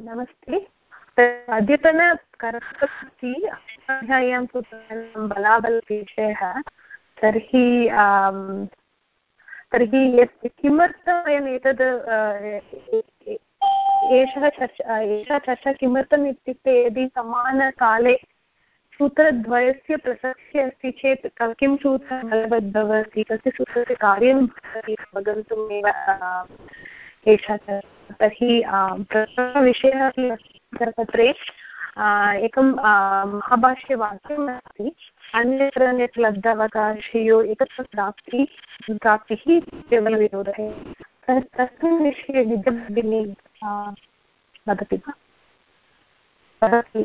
नमस्ते। अद्यतनकरस्ति अध्याय्यां बलाबलविषयः। तर्हि तर्हि यत् किमर्थं वयम् एतद् एषः चर्चा, एषा चर्चा किमर्थम् इत्युक्ते यदि समानकाले सूत्रद्वयस्य प्रसक्तिः अस्ति चेत् किं सूत्रं बलवद् भवति कस्य सूत्रस्य कार्यं भवति अवगन्तुम् एव एषा तर्हि प्रथमविषयः अपि पत्रे एकं महाभाष्यवाक्यम् अस्ति। अन्यत्र अन्यत्र लब्धावकाशयो एकत्र प्राप्ति, प्राप्तिः केवलविरोधः तस्मिन् विषये विद्यभगिनी वदति वा? वदति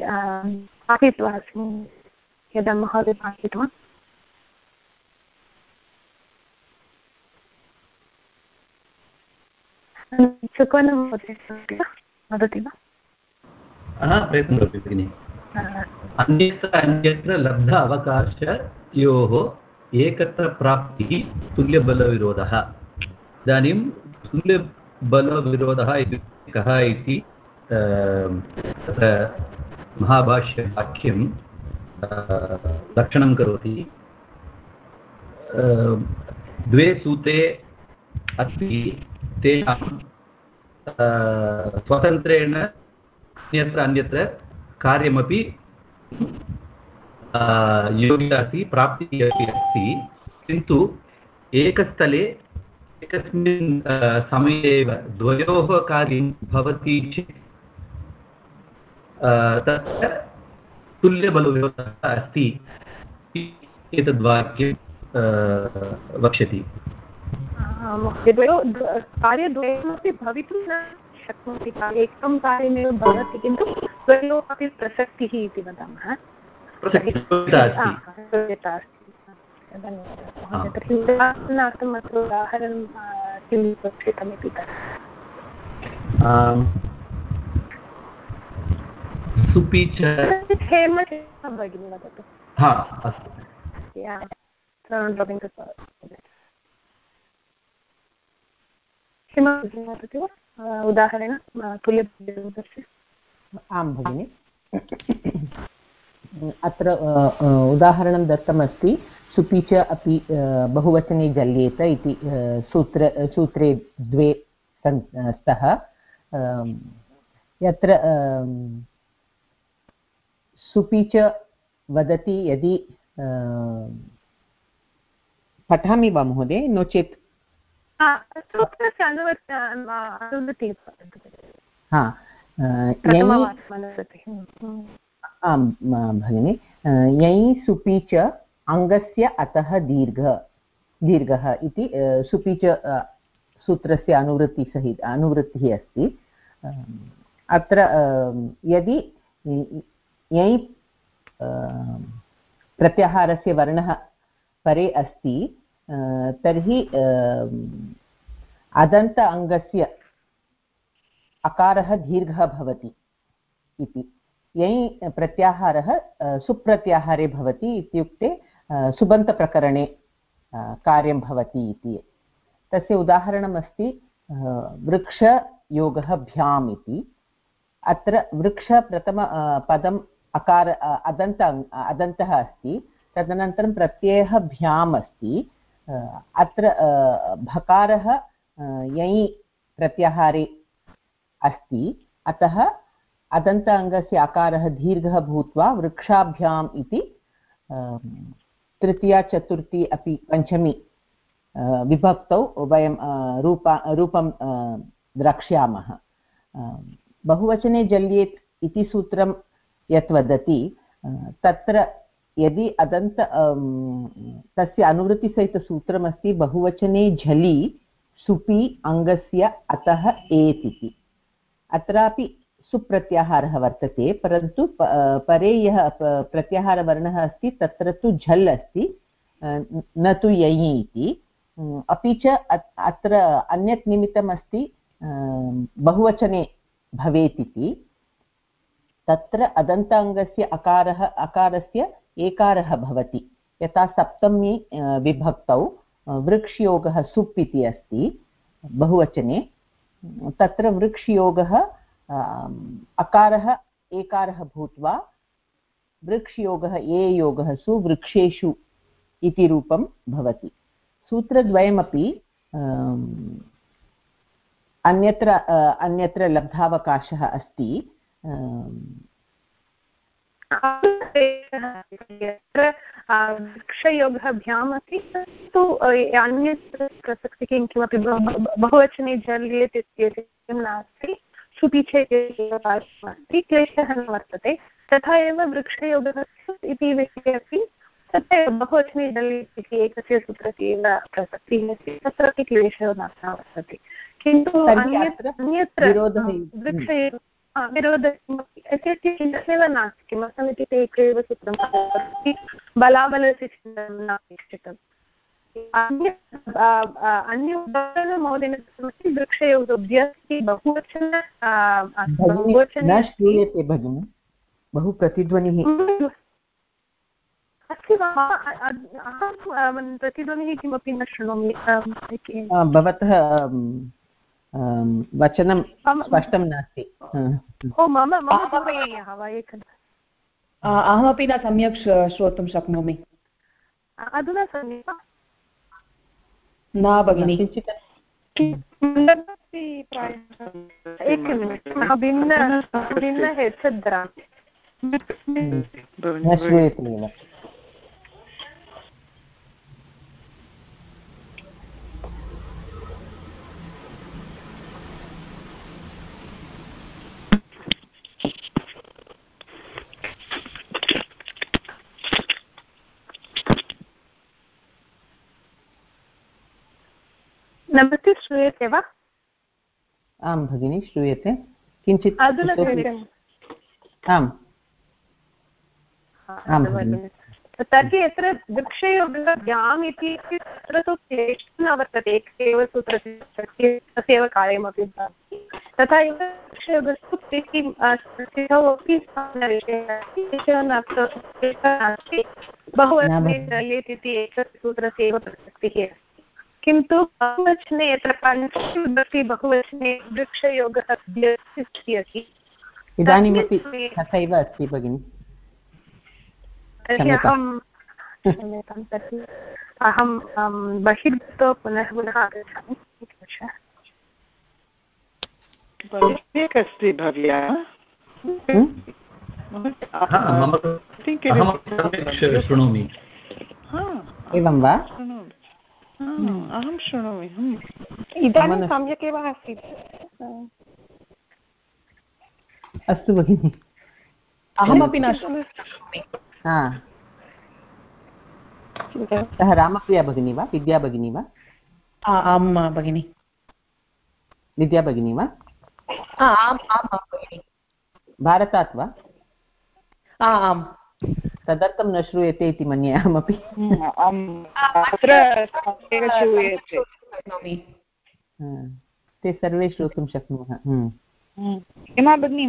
पाठित्वा अस्मि यदा महोदय पाठितवान् सुकवनं महोदय वदति वा प्रयत्नं करोति भगिनि। अन्यत्र अन्यत्र लब्ध अवकाशयोः एकत्र प्राप्तिः तुल्यबलविरोधः। इदानीं तुल्यबलविरोधः इत्युक्ते कः इति तत्र महाभाष्यवाक्यं लक्षणं करोति। द्वे सूते अस्ति। तेषां स्वतन्त्रेण अन्यत्र अन्यत्र कार्यमपि योग्यता अस्ति प्राप्तिः अपि अस्ति। किन्तु एकस्थले, एकस्मिन् समये एव द्वयोः कार्यं भवति चेत् तत्र तुल्यबलव्यवस्था अस्ति एतद्वाक्यं वक्ष्यति। कार्यद्वयमपि भवितुं न शक्नोति एकं कार्यमेव भवति किन्तु द्वयोः प्रसक्तिः इति वदामः। धन्यवादः। तर्हि उदाहरणार्थम् अत्र उदाहरणं किं विवक्षितमिति सुपि च भगिनी वदतु। हा अस्तु। किमपि वदति आं भगिनि। अत्र उदाहरणं दत्तमस्ति, सुपि च अपि बहुवचने जल्येत इति सूत्र सूत्रे द्वे सन् स्तः। यत्र सुपि च वदति यदि पठामि वा महोदय? नो चेत् हा आं भगिनि यञि सुपि च अङ्गस्य अतः दीर्घ दीर्घः इति सुपि च सूत्रस्य अनुवृत्तिसहित अनुवृत्तिः अस्ति अत्र यदि यञि प्रत्याहारस्य वर्णः परे अस्ति तर्हि अदन्त अङ्गस्य अकारः दीर्घः भवति इति। यञि प्रत्याहारः सुप्रत्याहारे भवति इत्युक्ते सुबन्तप्रकरणे कार्यं भवति इति। तस्य उदाहरणमस्ति वृक्षयोगः भ्याम् इति। अत्र वृक्ष प्रथम पदम् अकार अदन्त अदन्तः अस्ति। तदनन्तरं प्रत्ययः भ्याम् अस्ति। अत्र भकारः यञि प्रत्याहारे अस्ति। अतः अदन्त अङ्गस्य आकारः दीर्घः भूत्वा वृक्षाभ्याम् इति तृतीया चतुर्थी अपि पञ्चमी विभक्तौ वयं रूपा, रूपं द्रक्ष्यामः। बहुवचने जल्येत् इति सूत्रं यत् वदति तत्र यदि अदन्त तस्य अनुवृत्तिसहितसूत्रमस्ति, बहुवचने झलि, सुपि, अङ्गस्य अतः एत् इति अत्रापि सुप्रत्याहारः वर्तते, परन्तु परे यः प्रत्याहारवर्णः अस्ति, तत्र तु झल् अस्ति न तु ययि इति। अपि च अत्र अन्यत् निमित्तम् अस्ति बहुवचने भवेत् इति तत्र अदन्ताङ्गस्य अकारः, अकारस्य एकारः भवति। यथा सप्तमी विभक्तौ वृक्षयोगः सुप् इति अस्ति, बहुवचने। तत्र वृक्षयोगः अकारः एकारः भूत्वा, वृक्षयोगः ए योगः सुवृक्षेषु इति रूपं भवति। सूत्रद्वयमपि अन्यत्र अन्यत्र लब्धावकाशः अस्ति। यत्र वृक्षयोगः भ्याम् अस्ति तु अन्यत्र प्रसक्तिः किं किमपि बहुवचने इत्येतत् नास्ति सुपीछे अस्ति क्लेशः न वर्तते तथा एव वृक्षयोगः इति। विषये अपि तत्र बहुवचने जल्येत् इति एकस्य सूत्रस्य एव प्रसक्तिः अस्ति तत्रापि क्लेशः न वर्तते किन्तु अन्यत्र अन्यत्र वृक्षयोगः विरोधः चिन्तनमेव नास्ति किमर्थम् इत्युक्ते एकैव सूत्रं बलाबलस्य नापेक्षितम् अन्य अन्य उदाहरणमहोदयेन वृक्षयोगभ्यः बहुवचन श्रूयते भगिनि बहु प्रतिध्वनिः अस्ति वा प्रतिध्वनिः किमपि न शृणोमि भवतः वचनं स्पष्टं नास्ति अहमपि न सम्यक् श्रोतुं शक्नोमि अधुना सम्यक् न भगिनि एकनिमिषं भिन्न भिन्न हेड्सेट् धरामि श्रूयते एव नमस्ते श्रूयते वा? आं भगिनि श्रूयते। किञ्चित् आम्। तर्हि यत्र वृक्षयोगव्याम् इति तत्र तु क्लेशः न वर्तते एकैव सूत्रस्य तस्यैव कार्यमपि भवति। तथा एव वृक्षयोगस्तु स्थितौ अपि नास्ति। बहुवचने इति एकस्य सूत्रस्य एव प्रसक्तिः अस्ति। किन्तु बहुवचने यत्र पञ्चविभक्ति बहुवचने वृक्षयोगः अस्ति इदानीमपि तथैव अस्ति भगिनि। तर्हि अहं क्षम्यतां तर्हि अहं बहिर्गत्वा पुनः पुनः आगच्छामि। सम्यक् अस्ति भव्या। शृणोमि। एवं वा? अहं शृणोमि इदानीं सम्यक् एव अस्ति अस्तु भगिनि। अहमपि न शृणोमि। सः रामप्रिया भगिनी वा विद्या भगिनी वा? आं भगिनि। विद्या भगिनी वा? आम् आम् भगिनि। भारतात् वा? आम्। तदर्थं न श्रूयते इति मन्ये अहमपि ते सर्वे श्रोतुं शक्नुमः किमा भगिनि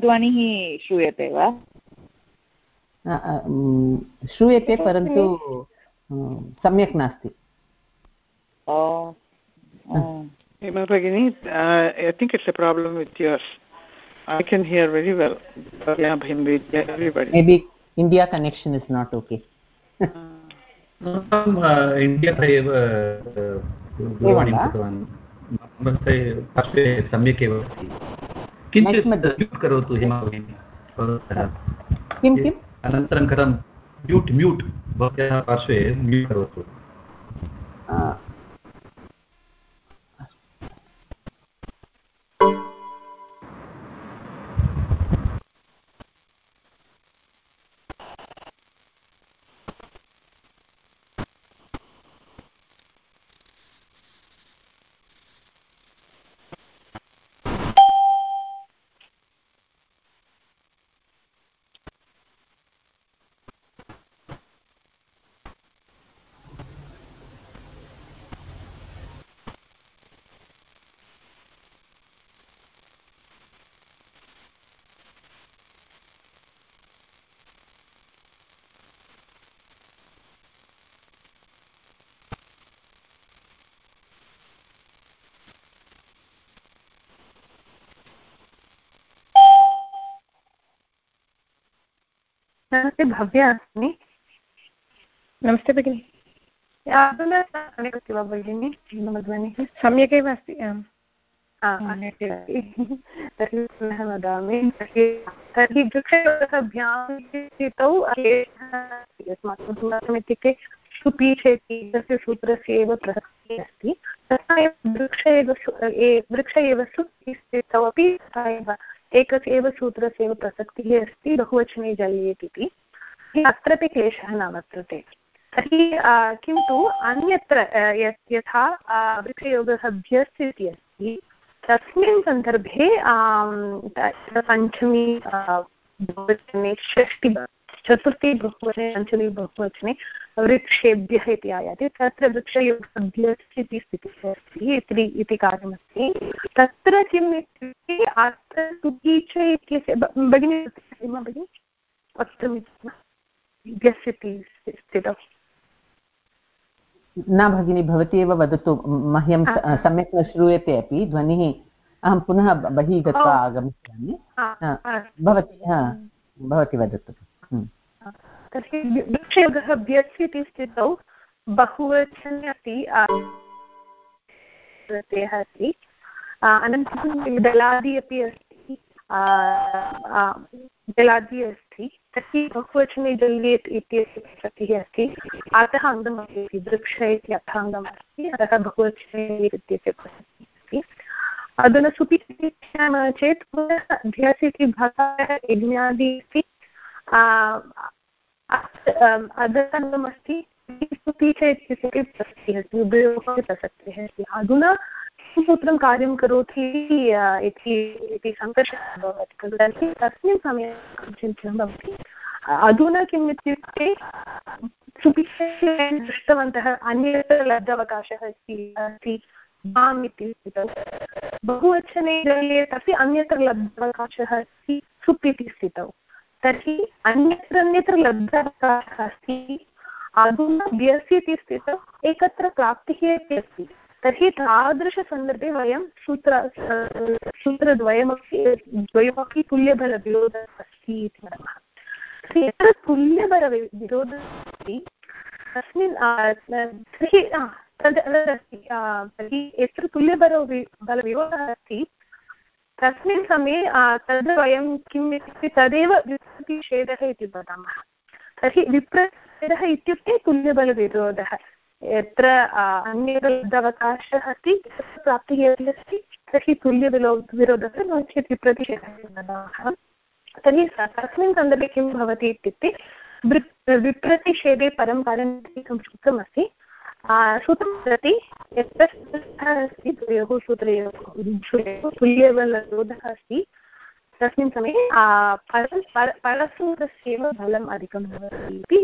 ध्वनिः श्रूयते वा श्रूयते परन्तु सम्यक् नास्ति Hema Bhagini, uh, I think it's a problem with yours. I can hear very well. Yeah, everybody. Maybe India connection is not okay. इण्डियातः एव दूरवाणीं कृतवान् नमस्ते पार्श्वे सम्यक् एव अस्ति किञ्चित् म्यूट् करोतु हिमा भगिनी अनन्तरं कथं म्यूट् म्यूट् भवत्याः पार्श्वे म्यूट् करोतु नमस्ते भव्या अस्मि। नमस्ते भगिनि। सम्यक् अस्ति वा भगिनि मम ध्वनिः। सम्यक् अस्ति आम्। तर्हि पुनः वदामि तर्हि वृक्षयोगभ्यां स्थितौ अस्माकं किमर्थम् इत्युक्ते सुपीठेति तस्य सूत्रस्य एव प्रसक्तिः अस्ति। तथा एव वृक्ष एव वृक्ष एव स्थितौ अपि तथा एव एकस्य एव सूत्रस्य प्रसक्तिः अस्ति, बहुवचने जल्येत् इति। अत्रापि क्लेशः न वर्तते तर्हि किन्तु अन्यत्र यथा वृक्षयोगः भ्यस् इति अस्ति, तस्मिन् सन्दर्भे पञ्चमी बहुवचने षष्टि चतुर्थी बहुवचने, पञ्चमी बहुवचने वृक्षेभ्यः इति आयाति। तत्र वृक्षयोगभ्यस् इति स्थितिः अस्ति इति इति कार्यमस्ति। तत्र किम् इत्युक्ते अत्र सुखी च इत्यस्य भगिनी भगिनि? वक्तुम् इति स्थितौ न भगिनि भवती एव वदतु। मह्यं सम्यक् न श्रूयते अपि। ध्वनिः अहं पुनः बहिः गत्वा आगमिष्यामि। भवती भवती वदतु। तर्हि विक्षयोगः व्यस् इति स्थितौ बहुवचने अपि प्रत्ययः अस्ति अनन्तरं दलादि अपि अस्ति। जलादि अस्ति। तर्हि बहुवचने जल्येत् इत्यस्य प्रसक्तिः अस्ति। अतः अङ्गमस्ति वृक्ष इति अर्थाङ्गम् अस्ति। अतः बहुवचने इत्यस्य प्रसक्तिः अस्ति। अधुना सुपि पश्यामः चेत् पुनः अध्यास इति भागः यज्ञादि इति अधसङ्गमस्ति सुपि च इत्यस्य प्रसक्तिः अस्ति सूत्रं कार्यं करोति इति सङ्कर्षः भवति खलु तर्हि तस्मिन् समये चिन्तनं भवति अधुना किम् इत्युक्ते दृष्टवन्तः अन्यत्र लब्धावकाशः अस्ति बहुवचने जलेत् अपि अन्यत्र लब्धावकाशः अस्ति सुप् इति स्थितौ तर्हि अन्यत्र अन्यत्र लब्धावकाशः अस्ति। अधुना व्यस् इति स्थितौ, एकत्र प्राप्तिः अपि अस्ति। तर्हि तादृशसन्दर्भे वयं सूत्र, सूत्रद्वयमपि, द्वयमपि तुल्यबलविरोधः अस्ति इति वदामः। यत्र तुल्यबलविरोधः अस्ति, तस्मिन् तर्हि तद्, तदस्ति तर्हि यत्र तुल्यबल बलविरोधः अस्ति तस्मिन् समये तद् वयं किम् इत्युक्ते तदेव विप्रतिषेधः इति वदामः। तर्हि विप्रतिषेधः इत्युक्ते तुल्यबलविरोधः यत्र अन्यवकाशः अस्ति प्राप्तिः अपि अस्ति, तर्हि तुल्यविलो विरोधः नो चेत् विप्रतिषेधः वदामः। तर्हि तस्मिन् सन्दर्भे किं भवति इत्युक्ते विप्रतिषेधे परं कार्यम् एकं सूत्रमस्ति सूत्रं प्रति यत्र अस्ति द्वयोः सूत्रयोः तुल्यबलरोधः अस्ति। तस्मिन् समये परं परसूत्रस्यैव बलम् अधिकं भवति इति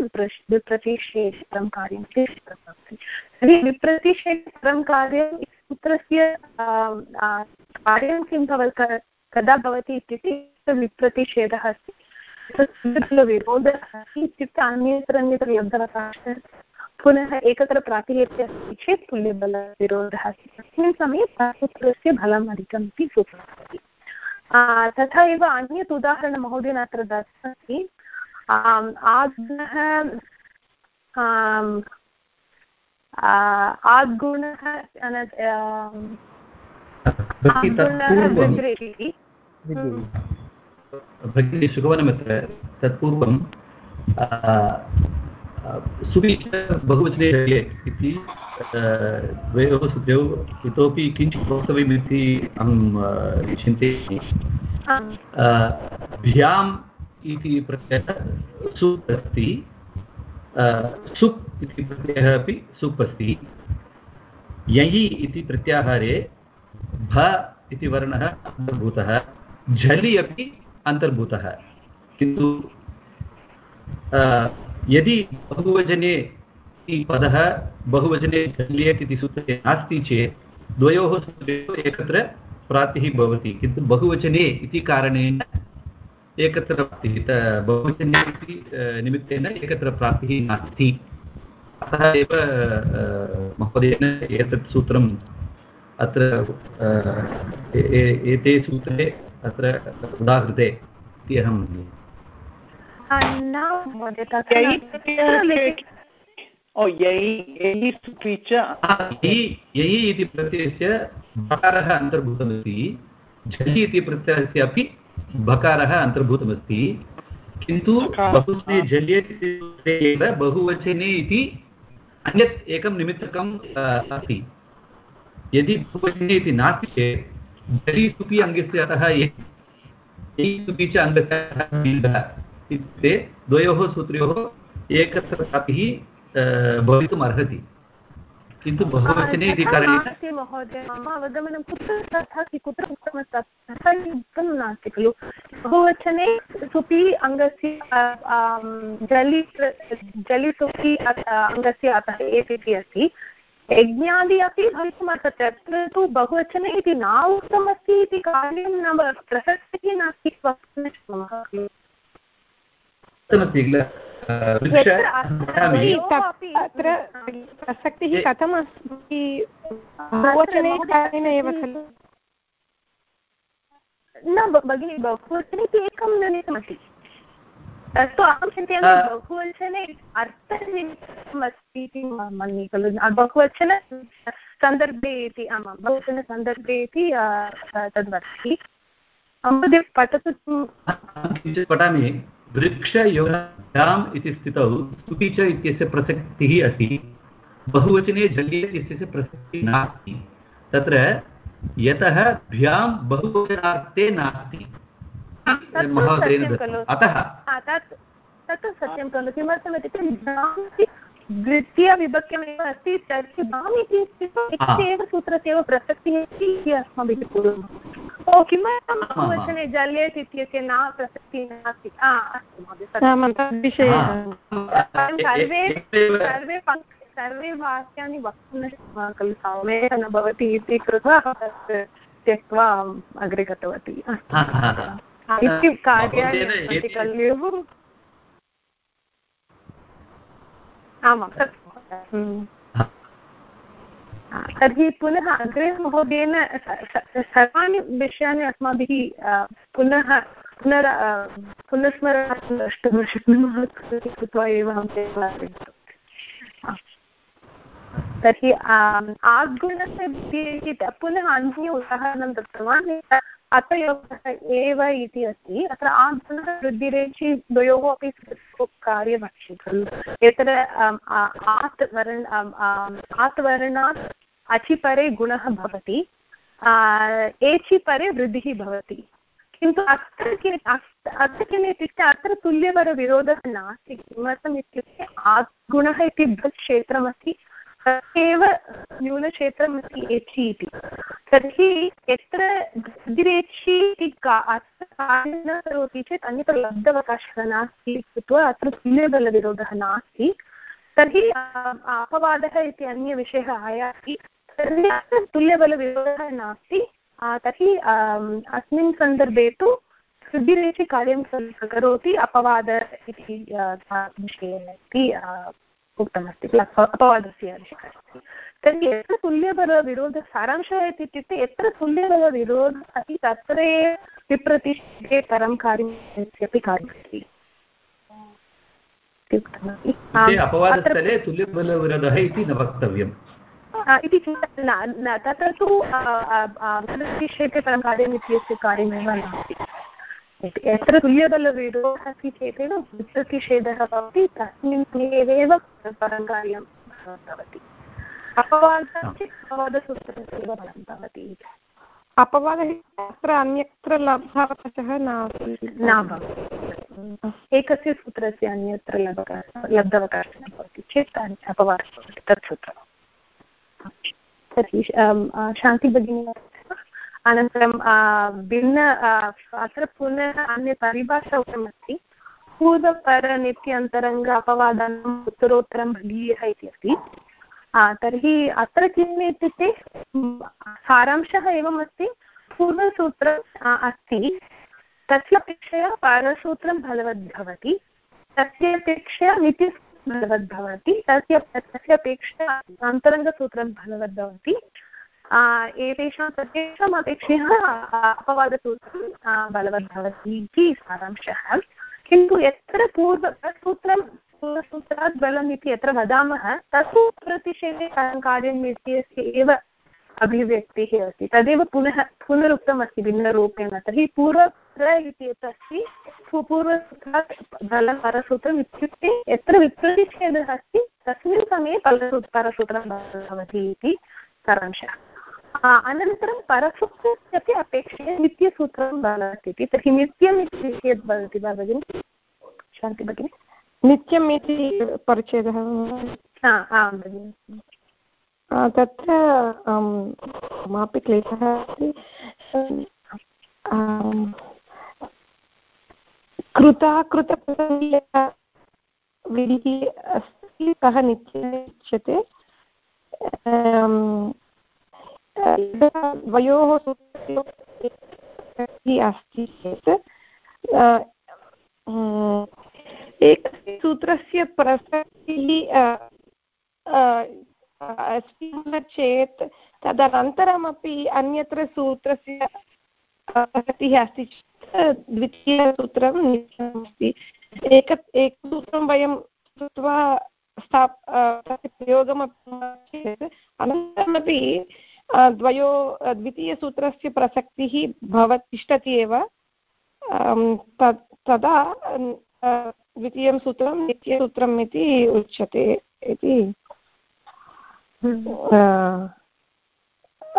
विप्रतिषेधं कार्यं तर्हि विप्रतिषेधं कार्यं सूत्रस्य कार्यं किं भवति कदा भवति इत्युक्ते विप्रतिषेधः अस्ति। विरोधः अस्ति इत्युक्ते अन्यत्र अन्यत्र पुनः एकत्र प्रातिनिध्यम् अस्ति चेत् तुल्यबलविरोधः अस्ति तस्मिन् समये सूत्रस्य बलम् अधिकम् इति सूत्रं तथा एव अन्यत् उदाहरणं महोदयेन अत्र दत्तमस्ति। आग्नः आद्गुणः भगिनी सुगमनमत्र तत्पूर्वं सुविच बहुवचने इति द्वयोः द्वयोः इतोपि किञ्चित् वक्तव्यमिति अहं चिन्तयामि। भ्याम् इति प्रत्ययः सुप् अस्ति। सुप् इति प्रत्ययः अपि सुप् अस्ति। ययि इति प्रत्याहारे भ इति वर्णः अन्तर्भूतः झलि अपि अन्तर्भूतः। किन्तु यदि बहुवचने पदः बहुवचने जल्येत् इति सूत्रे नास्ति चेत् द्वयोः एकत्र प्राप्तिः भवति, किन्तु बहुवचने इति कारणेन एकत्र बहुवचने इति निमित्तेन एकत्र प्राप्तिः नास्ति। अतः एव महोदयेन एतत् सूत्रम् अत्र एते सूत्रे अत्र उदाहृते इति अहं न सुपि च ययि इति प्रत्ययस्य बकारः अन्तर्भूतमस्ति झलि इति प्रत्ययस्य अपि बकारः अन्तर्भूतमस्ति किन्तु बहुवचने एव बहुवचने इति अन्यत् एकं निमित्तकम् अस्ति यदि बहुवचने इति नास्ति चेत् झलि सुपि अङ्गस्य अतः सुपि च अङ्गस्य इत्युक्ते द्वयोः सूत्रयोः एकत्र प्राप्तिः भवितुम् अर्हति। किन्तु बहुवचने इति कारणेन महोदय मम अवगमनं कुत्र उक्तमस्ति। तथा उक्तं नास्ति खलु। बहुवचने सुपि अङ्गस्य जलि सुपि अङ्गस्य अतः एति अस्ति। यज्ञादि अपि भवितुमर्हति। अत्र तु बहुवचने इति न उक्तमस्ति इति कार्यं न प्रसक्तिः नास्ति। वक्तुं न शक्नुमः खलु। किल अत्र प्रसक्तिः कथम् अस्ति? बहुवचने एव खलु। न भगिनि बहुवचने तु एकं निमित्तमस्ति। तत्तु अहं चिन्तयामि बहुवचने अर्थनिमित्तम् अस्ति इति मन्ये खलु। बहुवचन सन्दर्भे इति आमां बहुवचनसन्दर्भे इति तद्वदति महोदय पठतु पठामि। वृक्षयोगाम् इति स्थितौ स्तुति च इत्यस्य प्रसक्तिः अस्ति बहुवचने जल्ये इत्यस्य प्रसक्तिः नास्ति। तत्र यतः भ्यां बहुवचनार्थे नास्ति। महोदयेन अतः तत् सत्यं खलु। किमर्थम् इत्युक्ते द्वितीयविभक्त्यमेव अस्ति तर्हि भाम् इति एव सूत्रस्य एव प्रसक्तिः इति अस्माभिः कुर्मः ओ किमर्थं बहुवचने जल्येत् इत्यस्य न प्रसक्तिः नास्ति सर्वे सर्वे सर्वे वाक्यानि वक्तुं न शक्नुमः खलु सम्यक् न भवति इति कृत्वा त्यक्त्वा अग्रे गतवती। इति कार्याणि खलु आमां सत्यं। तर्हि पुनः अग्रे महोदयेन सर्वाणि विषयाणि अस्माभिः पुनः, पुनर पुनस्मरणार्थं द्रष्टुं शक्नुमः कृत्वा एव तर्हि आगुणस्य पुनः अन्य उदाहरणं दत्तवान्। अतयोगः एव इति अस्ति। अत्र आगुणः वृद्धिरेचि द्वयोः अपि कार्यमस्ति खलु। यत्र आत् वर्ण आत् वर्णात् अचिपरे गुणः भवति। एचि परे वृद्धिः भवति। किन्तु अत्र किम् अत्र किम् इत्युक्ते अत्र तुल्यवरविरोधः नास्ति। किमर्थम् इत्युक्ते आगुणः इति बृहत् क्षेत्रमस्ति। तदेव न्यूनक्षेत्रम् अस्ति एचि इति। तर्हि यत्र वृद्धिरेचि इति कार्यं न करोति चेत् अन्यत्र लब्धवकाशः नास्ति कृत्वा अत्र तुल्यबलविरोधः नास्ति। तर्हि अपवादः इति अन्यविषयः आयाति। तर्हि तुल्यबलविरोधः नास्ति। तर्हि अस्मिन् सन्दर्भे तु वृद्धिरेचि कार्यं करोति अपवाद इति विषये इति उक्तमस्ति किल? अपवादस्य विषयः अस्ति तर्हि यत्र तुल्यबलविरोधः सारांशः इत्युक्ते यत्र तुल्यबलविरोधः अस्ति तत्र एव विप्रतिषेधे परं कार्यमपि कार्यमस्ति। अपवादस्थले तुल्यबलविरोधः इति न वक्तव्यम्। इति चिन्ता न तत्र तु प्रतिषेधे परं कार्यम् इत्यस्य कार्यमेव नास्ति। यत्र तुल्यबलविरोधः अस्ति चेदेव प्रतिषेधः भवति तस्मिन् एव परं कार्यं भवति। अपवादः चेत् अपवादसूत्रस्य फलं भवति अपवादः अत्र अन्यत्र लब्धावकाशः न भवति। एकस्य सूत्रस्य अन्यत्र लब्धः लब्धावकाशः भवति चेत् अपवादः भवति तत् सूत्रम्। तर्हि शान्तिभगिनी अनन्तरं भिन्न अत्र पुनः अन्य परिभाषा उक्तमस्ति। पूर्वपरनित्यन्तरङ्ग अपवादानम् उत्तरोत्तरं बलीयः इति अस्ति। तर्हि अत्र किम् इत्युक्ते, सारांशः एवमस्ति पूर्वसूत्रम् अस्ति। तस्य अपेक्षया परसूत्रं बलवद् तस्य अपेक्षया नित्यसूत्रं बलवद् तस्य तस्य अपेक्षया अन्तरङ्गसूत्रं बलवद् भवति। एतेषां सर्वेषाम् अपेक्षया अपवादसूत्रं बलवद् भवति इति सारांशः। किन्तु यत्र पूर्व सूत्रं पूर्वसूत्रात् बलम् इति यत्र वदामः तस्मिन् प्रतिषेधे कार्यम् इत्यस्य एव अभिव्यक्तिः अस्ति। तदेव पुनः, पुनरुक्तमस्ति भिन्नरूपेण। तर्हि पूर्वत्र इति यत् अस्ति पूर्वसूत्रात् बलं परसूत्रम् इत्युक्ते यत्र विप्रतिषेधः अस्ति, तस्मिन् समये फलसूत्र परसूत्रं भवति इति सारांशः। अनन्तरं परसूत्रस्य अपि अपेक्षया नित्यसूत्रं भवति इति तर्हि नित्यम् इति यद् भवति वा भगिनि शान्ति भगिनि। नित्यम् इति परिच्छेदः आं भगिनि। तत्र ममापि क्लेशः अस्ति। कृता कृतप्रसङ्गीयः अस्ति सः नित्यम् उच्यते द्वयोः अस्ति चेत् एकस्य सूत्रस्य प्रसक्तिः अस्ति चेत्, तदनन्तरमपि अन्यत्र सूत्रस्य प्रसक्तिः अस्ति चेत्, द्वितीयसूत्रं नित्यमस्ति एक एकसूत्रं वयं कृत्वा स्थाप् तस्य प्रयोगमपि चेत्, अनन्तरमपि द्वयो द्वितीयसूत्रस्य प्रसक्तिः भव तिष्ठति एव। तदा द्वितीयं सूत्रं नित्यसूत्रम् इति उच्यते इति।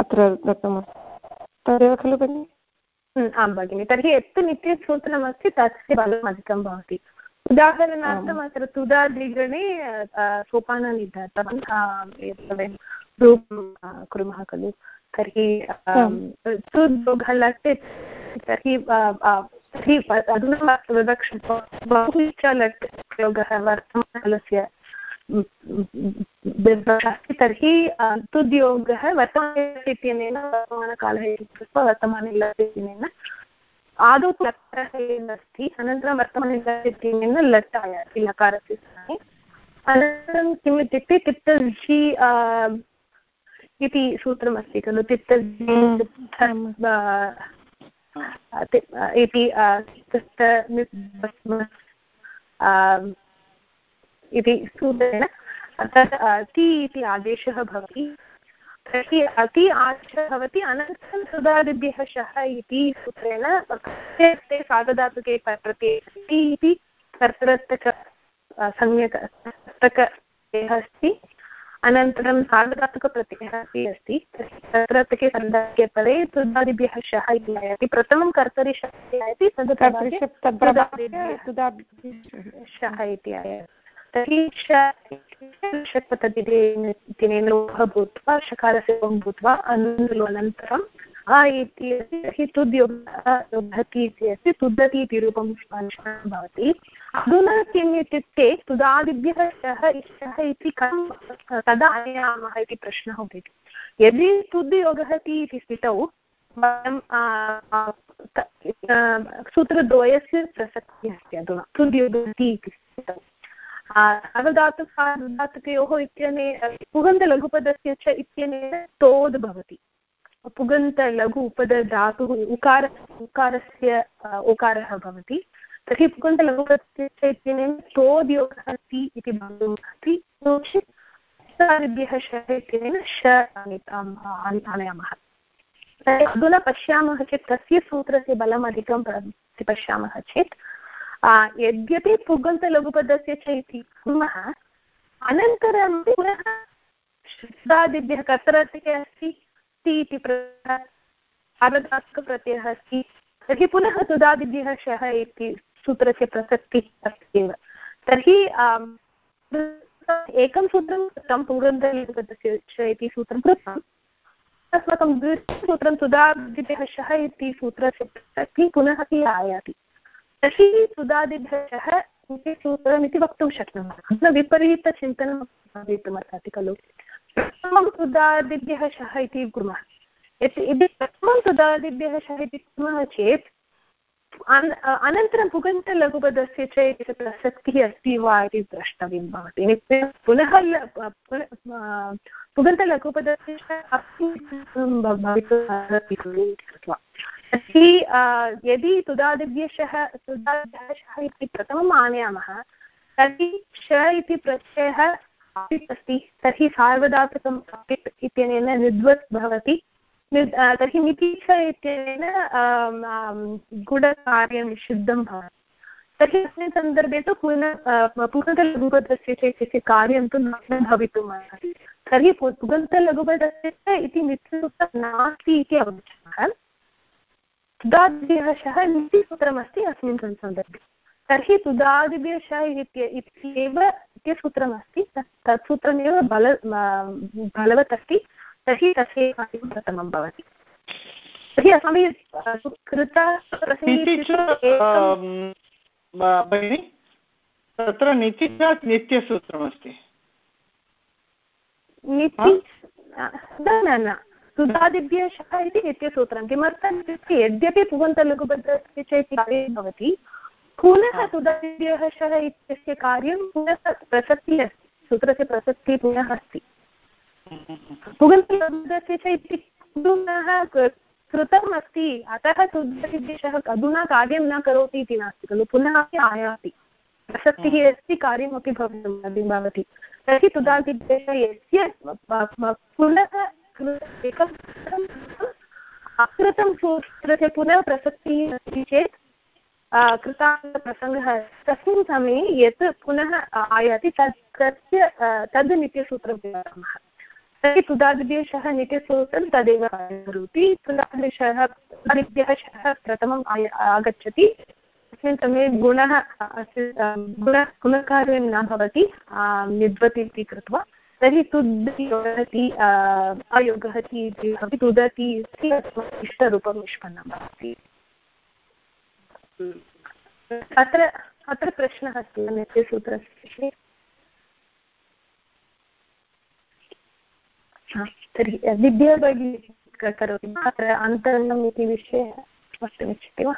अत्र दत्तमस्ति तदेव खलु भगिनि? आं भगिनि। तर्हि यत् नित्यसूत्रमस्ति तस्य बलम् अधिकं भवति। उदाहरणार्थम् अत्र तुदादिगणे सोपानानि दत्तवान् रूपं कुर्मः खलु। तर्हि लट् तर्हि तर्हि अधुना बहु च लट् प्रयोगः वर्तमानकालस्य अस्ति। तर्हि तुद्योगः वर्तमाने इत्यनेन वर्तमानकालः इति कृत्वा वर्तमाने लट् इत्यनेन आदौ लकारः एव अस्ति। अनन्तरं वर्तमाने लट् इत्यनेन लट् आयाति लकारस्य स्थाने। अनन्तरं किम् इत्युक्ते तिप्तझि इति सूत्रमस्ति खलु? इति इति सूत्रेण। तत् ति इति आदेशः भवति। तर्हि अति आदेशः भवति अनन्तरं सुधादिभ्यः शः इति सूत्रेण ते साधधातुके प्रत्यये इति कर्तृत्तक सम्यक् अस्ति। अनन्तरं सार्वधातुकप्रत्ययः अपि अस्ति। तत्रत्के सन्धाके पदे तुदादिभ्यः शः इति आयाति प्रथमं कर्तरि शः आयाति शः इति आयाति तर्हि षट्पद्धतिनेन लोभः भूत्वा शकारस्य लोभं भूत्वा अनन्तरम् आ इति अस्ति तुद्योगः इति अस्ति तुद्धति इति रूपं भवति। अधुना किम् इत्युक्ते, तुदादिभ्यः शः इष्टः इति कथं तदा आनयामः इति प्रश्नः उदेति। यदि तुद्योगः ति इति स्थितौ, वयं सूत्रद्वयस्य प्रसक्तिः अस्ति अधुना। तुद्योगः ति इति स्थितौ। अवधातुकाधातुकयोः इत्यने पुगन्तलघुपदस्य च इत्यनेन तोद् भवति। पुगन्तलघु उपदधातुः उकार, उकारस्य उकारः भवति। तर्हि पुगन्तलघुपदस्य च इत्यनेन तोद्योगः अस्ति इति अस्ति। नो चेत् श इत्यनेन श आनयामः। अधुना पश्यामः चेत् कस्य सूत्रस्य बलम् अधिकं पश्यामः चेत् यद्यपि पुगन्तलघुपदस्य च इति कुर्मः, अनन्तरं पुनः शुद्धादिभ्यः कत्रत्वे अस्ति। ति इति आरदात्मकप्रत्ययः अस्ति तर्हि पुनः सुधादिभ्यः शः इति सूत्रस्य प्रसक्तिः अस्ति एव तर्हि एकं सूत्रं कृतं पुगन्तलघुपदस्य च इति सूत्रं कृतम्। अस्माकं द्वितीयसूत्रं सुधादिभ्यः शः इति सूत्रस्य प्रसक्तिः पुनः अपि आयाति। तर्हि सुदादिभ्यः सूत्रमिति वक्तुं शक्नुमः। विपरीतचिन्तनं भवितुमर्हति खलु। प्रथमं सुदादिभ्यः शः इति कुर्मः। यदि प्रथमं सुदादिभ्यः शः इति कुर्मः चेत् अनन्तरं पुगन्तलघुपदस्य च प्रसक्तिः अस्ति वा इति द्रष्टव्यं भवति। पुनः पुगन्तलघुपदस्य तर्हि यदि तुदादिभ्यशः तुदाभ्यशः इति प्रथमम् आनयामः, तर्हि श इति प्रत्ययः आपित् अस्ति तर्हि सार्वधातुकम् आपित् इत्यनेन निद्वत् भवति। तर्हि निपीठ इत्यनेन गुडकार्यं शुद्धं भवति। तर्हि अस्मिन् सन्दर्भे तु पुनः पुगन्तलघुपदस्य च इत्यस्य कार्यं तु न भवितुम् अर्हति। तर्हि पुगन्तलघुपदस्य इति नित्यसूत्रं नास्ति इति अवगच्छामः तुदादिभ्यः नीतिसूत्रमस्ति अस्मिन् सन्दर्भे। तर्हि तुदादिभ्यः इत्येव इत्यसूत्रमस्ति तत् सूत्रमेव बल बलवत् अस्ति तर्हि तस्य कार्यं प्रथमं भवति। तर्हि अस्माभिः कृता भगिनि तत्र नितिका नित्यसूत्रमस्ति। निति न न सुधादिभ्यः इति नित्यसूत्रं। किमर्थम् इत्युक्ते यद्यपि पुगन्तलघुबद्धस्य च इति कार्यं भवति पुनः सुधादिभ्यः शः इत्यस्य कार्यं पुनः प्रसक्तिः अस्ति सूत्रस्य प्रसक्तिः पुनः अस्ति। पुगन्तलघुबद्धस्य च इति पुनः कृतम् अस्ति अतः सुधादिभ्यशः अधुना कार्यं न करोति इति नास्ति खलु? पुनः अपि आयाति। प्रसक्तिः अस्ति कार्यमपि भवितुं भवति। तर्हि तुदादिभ्यः यस्य पुनः एकं अकृतं सूत्रस्य पुनः प्रसक्तिः अस्ति चेत् कृतान्तप्रसङ्गः तस्मिन् समये यत् पुनः आयाति तत् तस्य तद् नित्यसूत्रं वदामः तर्हि तुदादिभ्यशः नित्यसूत्रं तदेव करोति। तुदादिभ्यः तुदादिभ्यः प्रथमम् आय, आगच्छति। तस्मिन् समये गुणः गुण, गुणकार्यं न भवति निद्वति इति कृत्वा। तर्हि तुद् योगति अयोगः इति तुदति इष्टरूपं निष्पन्नं भवति अत्र अत्र प्रश्नः अस्ति नित्यसूत्रस्य तर्हि दिव्या भगिनी करोति अत्र अन्तरङ्गम् इति विषये वक्तुमिच्छति वा?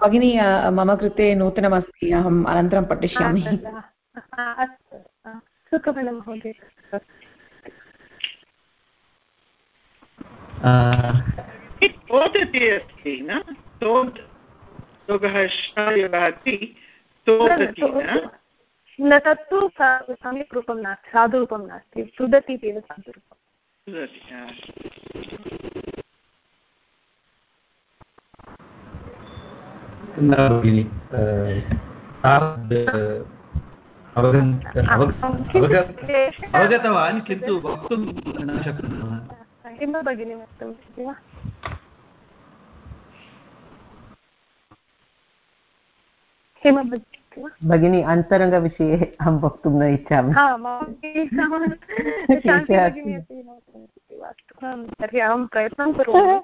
भगिनी मम कृते नूतनमस्ति अहम् अनन्तरं पठिष्यामि। अस्तु सुखबलमहोदय तोदति अस्ति न? तोद् योगः योगः अस्ति तोदति न? तत्तु सम्यक् रूपं नास्ति साधुरूपं नास्ति सुदति इत्येव साधुरूपं न भगिनि अवगतवान् किन्तु वक्तुं न शक्नुमः। किं भगिनी वक्तुं शक्यते वा? भगिनी अन्तरङ्गविषये अहं वक्तुं न इच्छामि। तर्हि अहं प्रयत्नं करोमि।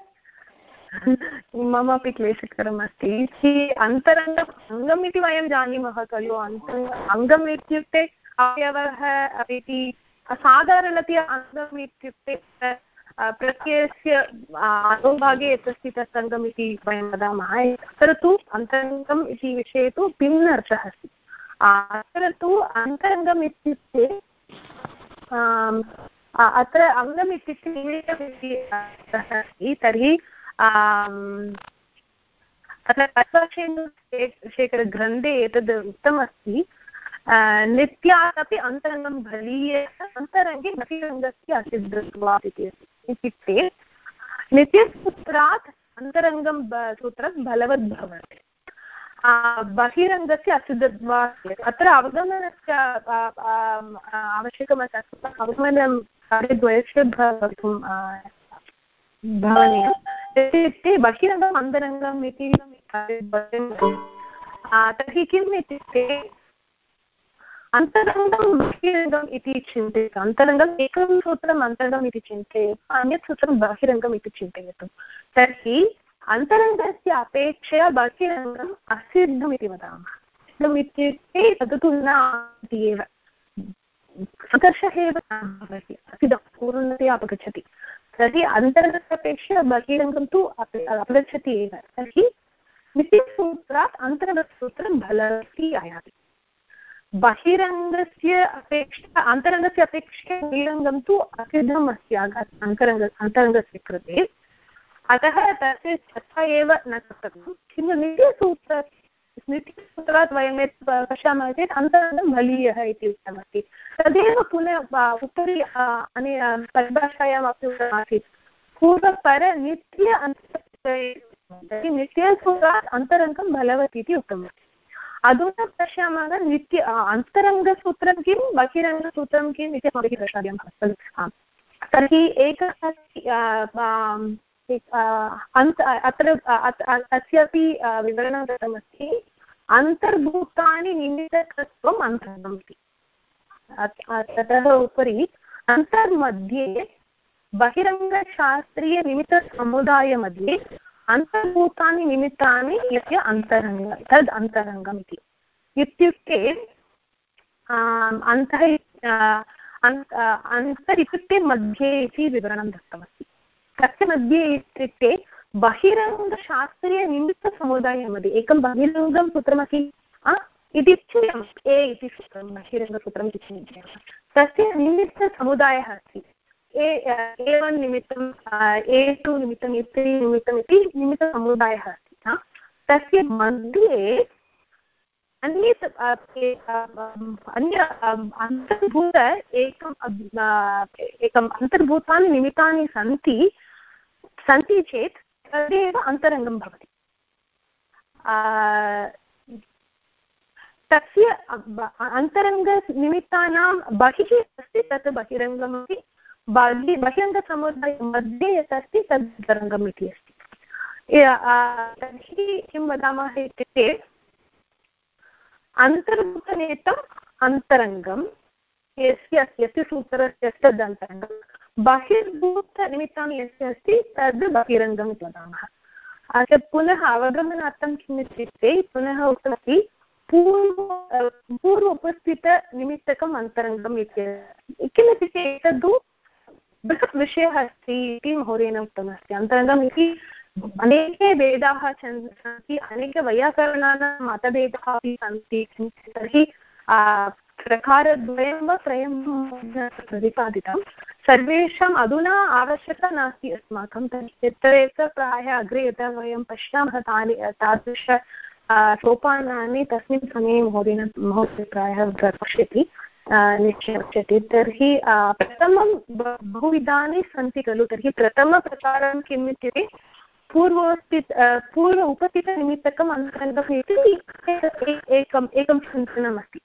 मम अपि क्लेशकरम् अस्ति। इति अन्तरङ्गम् अङ्गम् इति वयं जानीमः खलु। अन्तरङ्ग अङ्गम् इत्युक्ते अवयवः इति साधारणतया अङ्गम् इत्युक्ते प्रत्ययस्य अधोभागे यत् अस्ति तत् अङ्गम् इति वयं वदामः अत्र तु अन्तरङ्गम् इति विषये तु भिन्नर्थः अस्ति। अत्र तु अन्तरङ्गम् इत्युक्ते अत्र अङ्गम् इत्युक्ते अस्ति, तर्हि अत्र तत्त्वशेखरग्रन्थे एतद् उक्तमस्ति नित्यात् अपि अन्तरङ्गं बलीय, अन्तरङ्गे बहिरङ्गस्य असिद्धत्वात् इति इत्युक्ते नित्यसूत्रात् अन्तरङ्गं सूत्रं बलवद् भवति बहिरङ्गस्य असिद्धत्वात् अत्र अवगमनस्य आवश्यकमस्ति। अवगमनं कार्यद्वयस्य भवितुं भवनीयम् इत्युक्ते बहिरङ्गम्, अन्तरङ्गम् इति तर्हि किम् इत्युक्ते अन्तरङ्गं बहिरङ्गम् इति चिन्तयतु। अन्तरङ्गम् एकं सूत्रम् अन्तरङ्गम् इति चिन्तयतु। अन्यत् सूत्रं बहिरङ्गम् इति चिन्तयतु। तर्हि अन्तरङ्गस्य अपेक्षया बहिरङ्गम् असिद्धम् इति वदामः। सिद्धम् इत्युक्ते तद् तु न एव। सङ्घर्षः एव न भवति। असिद्धं, पूर्णतया अपगच्छति। तर्हि अन्तर्गतपेक्षया बहिरङ्गं तु अपगच्छति एव। तर्हि मितिसूत्रात् अन्तर्गतसूत्रं बलवती आयाति। बहिरङ्गस्य अपेक्षा, अन्तरङ्गस्य अपेक्षया बहिरङ्गं तु असिद्धम् अस्ति अन्तरङ्ग, अन्तरङ्गस्य कृते। अतः तस्य तथा एव न कर्तव्यं किन्तु नित्यसूत्र नित्यसूत्रात् वयं यत् पश्यामः चेत् अन्तरं बलीयः इति उक्तमस्ति। तदेव पुनः उपरि परिभाषायाम् अपि उक्तमासीत्। पूर्वपरनित्य नित्यसूत्रात् अन्तरङ्गं बलवत् इति उक्तमस्ति। अधुना पश्यामः नित्य अन्तरङ्गसूत्रं किं, बहिरङ्गसूत्रं किम् इति अस्माभिः द्रष्टव्यं खलु तर्हि एकः अत्र अस्यापि विवरणं दत्तमस्ति। अन्तर्भूतानि निमित्तकत्वम् अन्तरम् इति ततः उपरि अन्तर्मध्ये बहिरङ्गशास्त्रीयनिमित्तसमुदायमध्ये अन्तर्भूतानि निमित्तानि इत्य अन्तरङ्ग, तद् अन्तरङ्गम् इति इत्युक्ते अन्तः अन्तर् इत्युक्ते मध्ये इति विवरणं दत्तमस्ति। कस्य मध्ये इत्युक्ते बहिरङ्गशास्त्रीयनिमित्तसमुदायमध्ये एकं बहिरङ्गं सूत्रमस्ति इति ए इति सूत्रं, बहिरङ्गसूत्रम् इति चिन्तयामः। तस्य निमित्तसमुदायः अस्ति। ए वन् ए टु निमित्तम् ए निमित्तम् इति निमित्तसमुदायः अस्ति तस्य मध्ये अन्यत् अन्य अन्तर्भूत एकम् एकम् अन्तर्भूतानि निमित्तानि सन्ति सन्ति चेत् तदेव अन्तरङ्गं भवति। तस्य अन्तरङ्गनिमित्तानां बहिः अस्ति, तत् बहिरङ्गमपि बहि बहिरङ्गसमुदायमध्ये यत् अस्ति, तद् अन्तरङ्गम् इति अस्ति। तर्हि किं वदामः इत्युक्ते, अन्तर्भूतनेतम् अन्तरङ्गं यस्य यस्य सूत्रस्य तद् अन्तरङ्गं बहिर्भूतनिमित्तानि यस्य अस्ति, तद् बहिरङ्गम् इति वदामः। पुनः अवगमनार्थं किम् इत्युक्ते, पुनः उक्तवती, पूर्व पूर्व उपस्थितनिमित्तकम् अन्तरङ्गम् इत्येतत् किमित्युक्ते, एतद् बृहत् विषयः अस्ति इति महोदयेन उक्तमस्ति? अन्तरङ्गम् इति अनेके भेदाः सन्ति अनेकवैयाकरणानां मतभेदाः अपि सन्ति तर्हि प्रकारद्वयं वा त्रयं प्रतिपादितं। सर्वेषाम् अधुना आवश्यकता नास्ति अस्माकं तर्हि। यत्र यत्र प्रायः अग्रे यदा वयं पश्यामः तानि, तादृश सोपानानि तस्मिन् समये महोदयेन, महोदय प्रायः द्रक्ष्यति निश्चयति तर्हि प्रथमं बहुविधानि सन्ति खलु। तर्हि प्रथमप्रकारं किम् इत्युक्ते पूर्वोत्थित पूर्व उपस्थितनिमित्तकम् अन्तरङ्गम् इति एकम् एकं चिन्तनमस्ति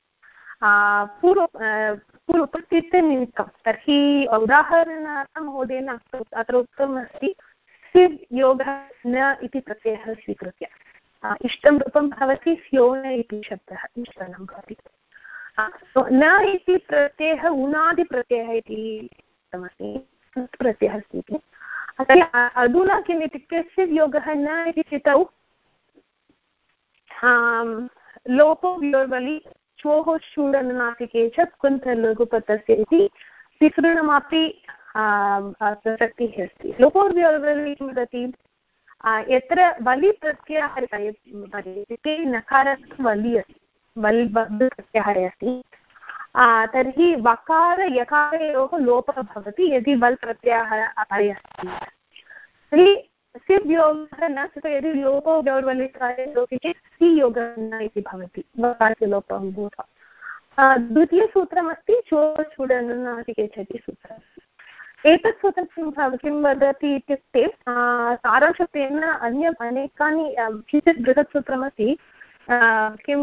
पूर्व पूर्व उपस्थितनिमित्तं तर्हि उदाहरणार्थं महोदयेन अत्र उक्तमस्ति सिव् योगः न इति प्रत्ययः स्वीकृत्य। इष्टं रूपं भवति स्योन इति शब्दः इष्टनं भवति। न इति प्रत्ययः उनादिप्रत्ययः इति उक्तमस्ति। प्रत्ययः अस्ति इति। अधुना किम् इत्युक्ते सिव् योगः न इति स्थितौ लोपो व्योर्वलि श्वोः शूडननासिके च कुन्तलघुपतस्य इति विसृणमपि प्रसक्तिः अस्ति। लोपोर्व्योर्वलि किं वदति? यत्र बलिप्रत्ययः इत्युक्ते नकारस्य वलि अस्ति। वल् प्रत्याहारे अस्ति। तर्हि वकार यकारयोः लोपः भवति, यदि वल् प्रत्याहार अस्ति। तर्हि सिव् योगः न यदि लोपो गौर्वलिकारे लोपि चेत् सि योगः न इति भवति, वकारस्य लोपः भूत्वा। द्वितीयसूत्रमस्ति चोचूडनाति गच्छति सूत्रम्। एतत् सूत्रं किं भव किं वदति इत्युक्ते सारांशतेन अन्य अनेकानि किञ्चित् बृहत् सूत्रमस्ति किं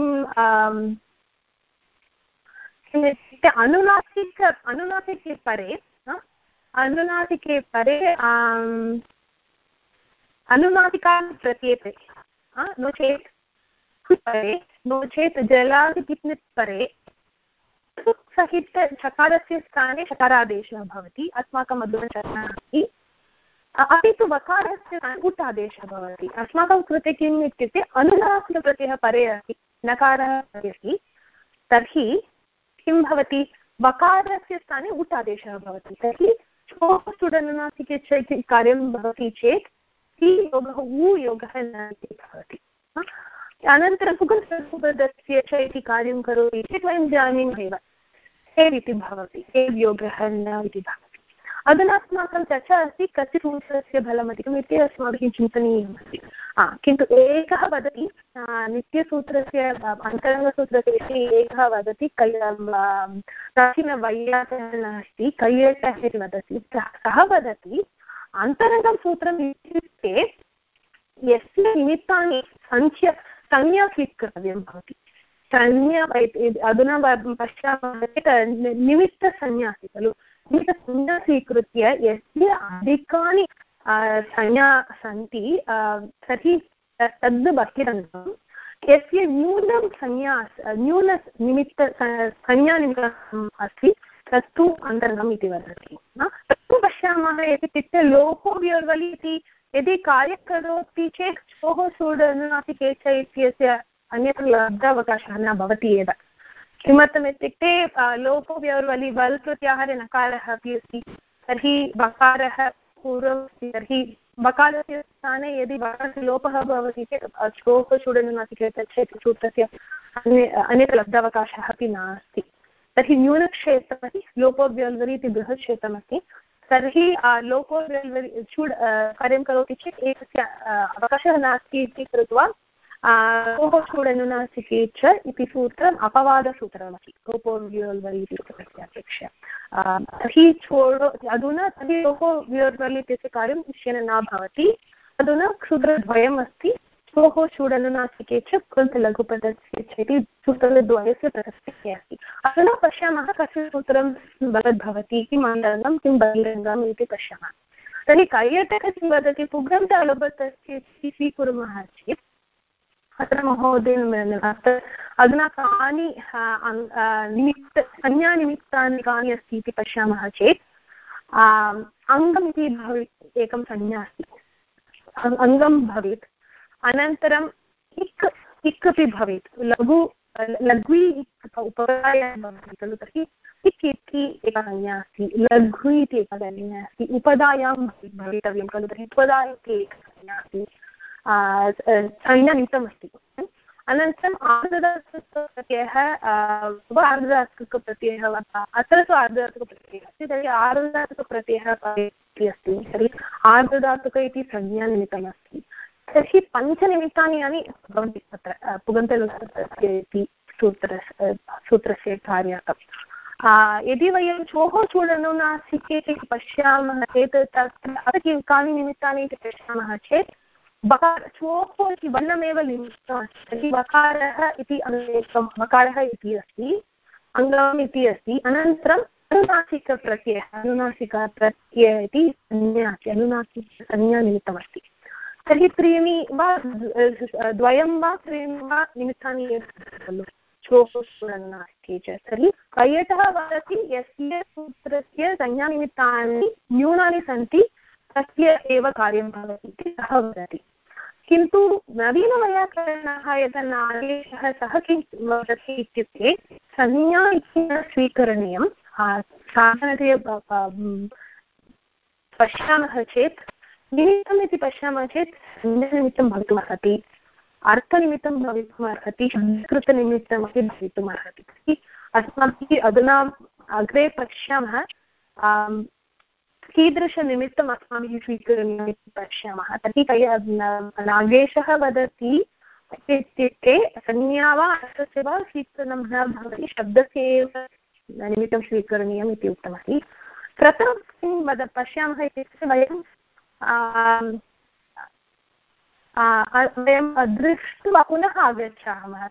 किमित्युक्ते अनुनासिक, अनुनासिके परे अनुनासिके परे अनुनासिकान् प्रत्येते नो चेत्, परे, नो चेत् जलादिपित्नित् परे, सहित चकारस्य स्थाने चकारादेशः भवति, अस्माकम् अधुना चर्चा अस्ति। अपि तु वकारस्य आदेशः भवति। अस्माकं कृते किम् इत्युक्ते अनुनासिकप्रत्ययः परे अस्ति, नकारः अस्ति। तर्हि किं भवति? वकारस्य स्थाने उट् आदेशः भवति। तर्हि चोपसुडनुनासिके च इति कार्यं भवति चेत् हि योगः उ योगः न इति भवति अनन्तरं सुगन्धस्य च इति कार्यं करोति चेत् वयं जानीमः एव। एव् इति भवति, एव् योगः न इति भवति। अधुना अस्माकं चर्चा अस्ति कस्य सूत्रस्य बलमधिकम् इति अस्माभिः चिन्तनीयमस्ति किन्तु एकः वदति नित्यसूत्रस्य अन्तरङ्गसूत्रस्य विषये एकः वदति कै प्राचीनवैयाकरणः अस्ति कैयटः इति वदति। सः वदति, अन्तरङ्गं सूत्रम् इत्युक्ते, यस्य निमित्तानि सङ्ख्य, संज्ञा स्वीकर्तव्यं भवति। संज्ञा, अधुना पश्यामः चेत् निमित्तसंज्ञा अस्ति खलु। संज्ञा स्वीकृत्य यस्य अधिकानि संज्ञा सन्ति तर्हि तद् बहिरङ्गं यस्य न्यूनं संज्ञा न्यूननिमित्त संज्ञानिमित्तम् अस्ति, तत्तु अन्तरङ्गम् इति वदति तत्तु पश्यामः इत्युक्ते लोहोव्योर्वलि इति यदि कार्यं करोति चेत् शोः सूडनापि केच इत्यस्य अन्यत्र लब्धावकाशः न भवति एव। किमर्थमित्युक्ते लोपो व्यौर्वलि वल् प्रत्याहारे नकारः अपि अस्ति। तर्हि बकारः पूर्वम् अस्ति तर्हि बकारस्य स्थाने यदि बकारस्य लोपः भवति चेत् श्लोः चूडनं चेत् चेत् सूत्रस्य अन्य अन्यत्र लब्धावकाशः अपि नास्ति। तर्हि न्यूनक्षेत्रमस्ति लोपोव्यल्वरि इति बृहत् क्षेत्रमस्ति तर्हि लोपोव्यल्वरि चूड् कार्यं करोति चेत्, एकस्य अवकाशः नास्ति इति कृत्वा कोः चूडनुनासिके च इति सूत्रम् अपवादसूत्रमस्ति लोपोव्योल्वरि इति सूत्रस्य अपेक्षया तर्हि छोडो अधुना तर्हि व्योर्वल् इत्यस्य कार्यं निश्चयेन न भवति अधुना क्षुद्रद्वयम् अस्ति श्लोः चूडनुनासिके च कृन्त लघुपदस्य च इति सूत्रद्वयस्य प्रसक्तिः अस्ति अधुना पश्यामः कस्य सूत्रं बलद्भवति किम् अन्तरङ्गं किं बहिरङ्गम् इति पश्यामः तर्हि कैयटः किं वदति पुग्रन्थलभतस्य स्वीकुर्मः चेत् अत्र महोदयेन अधुना कानि निमित्त, संज्ञानिमित्तानि कानि अस्ति इति पश्यामः चेत् अङ्गम् इति भवेत्, एकं संज्ञा अस्ति अङ्गं भवेत् अनन्तरम् इक् इक् अपि भवेत्, लघु लघ्वी उपदाय भवति खलु तर्हि, इक् इति एका संज्ञा अस्ति लघ्वी इति एका संज्ञा अस्ति उपदायां भवितव्यं खलु तर्हि उपदाय इति एका संज्ञा अस्ति संज्ञानिमित्तमस्ति अनन्तरम् आर्धदातुकप्रत्ययः वा वा अत्र तु आर्धदातुकप्रत्ययः अस्ति तर्हि आर्धदातुकप्रत्ययः अस्ति तर्हि आर्धदातुक इति संज्ञानिमित्तमस्ति तर्हि पञ्चनिमित्तानि यानि भवन्ति इति सूत्र सूत्रस्य कार्यार्थं यदि वयं चोः चूडनुनासिके इति पश्यामः चेत् तत्र कानि निमित्तानि इति पश्यामः चेत् बकार चोः इति वर्णमेव निमित्तमस्ति तर्हि बकारः इति एकं बकारः इति अस्ति, अङ्गम् इति अस्ति, अनन्तरम् अनुनासिकप्रत्ययः अनुनासिकप्रत्ययः इति संज्ञा अस्ति अनुनासिकसंज्ञानिमित्तमस्ति। तर्हि त्रीणि वा, द्वयं वा, त्रीणि वा निमित्तानि खलु। चोः च। तर्हि कैयटः वदति यस्य सूत्रस्य संज्ञानिमित्तानि न्यूनानि सन्ति तस्य एव कार्यं भवति इति सः वदति। किन्तु नवीनवैयाकरणः यदा नागेशः सः किं वदति इत्युक्ते संज्ञा इति न स्वीकरणीयं साधारणतया पश्यामः चेत् निमित्तम् इति पश्यामः चेत् संज्ञानिमित्तं भवितुमर्हति। अर्थनिमित्तं भवितुमर्हति, संस्कृतनिमित्तमपि भवितुमर्हति। अस्माभिः अधुना अग्रे पश्यामः कीदृशनिमित्तम् अस्माभिः स्वीकरणीयम् इति पश्यामः तर्हि नागेशः वदति, इत्युक्ते संज्ञा वा अर्थस्य वा स्वीकरणं न भवति, शब्दस्य एव निमित्तं स्वीकरणीयम् इति उक्तमस्ति। प्रथमं किं वद पश्यामः इत्युक्ते वयं वयं दृष्ट्वा पुनः आगच्छामः।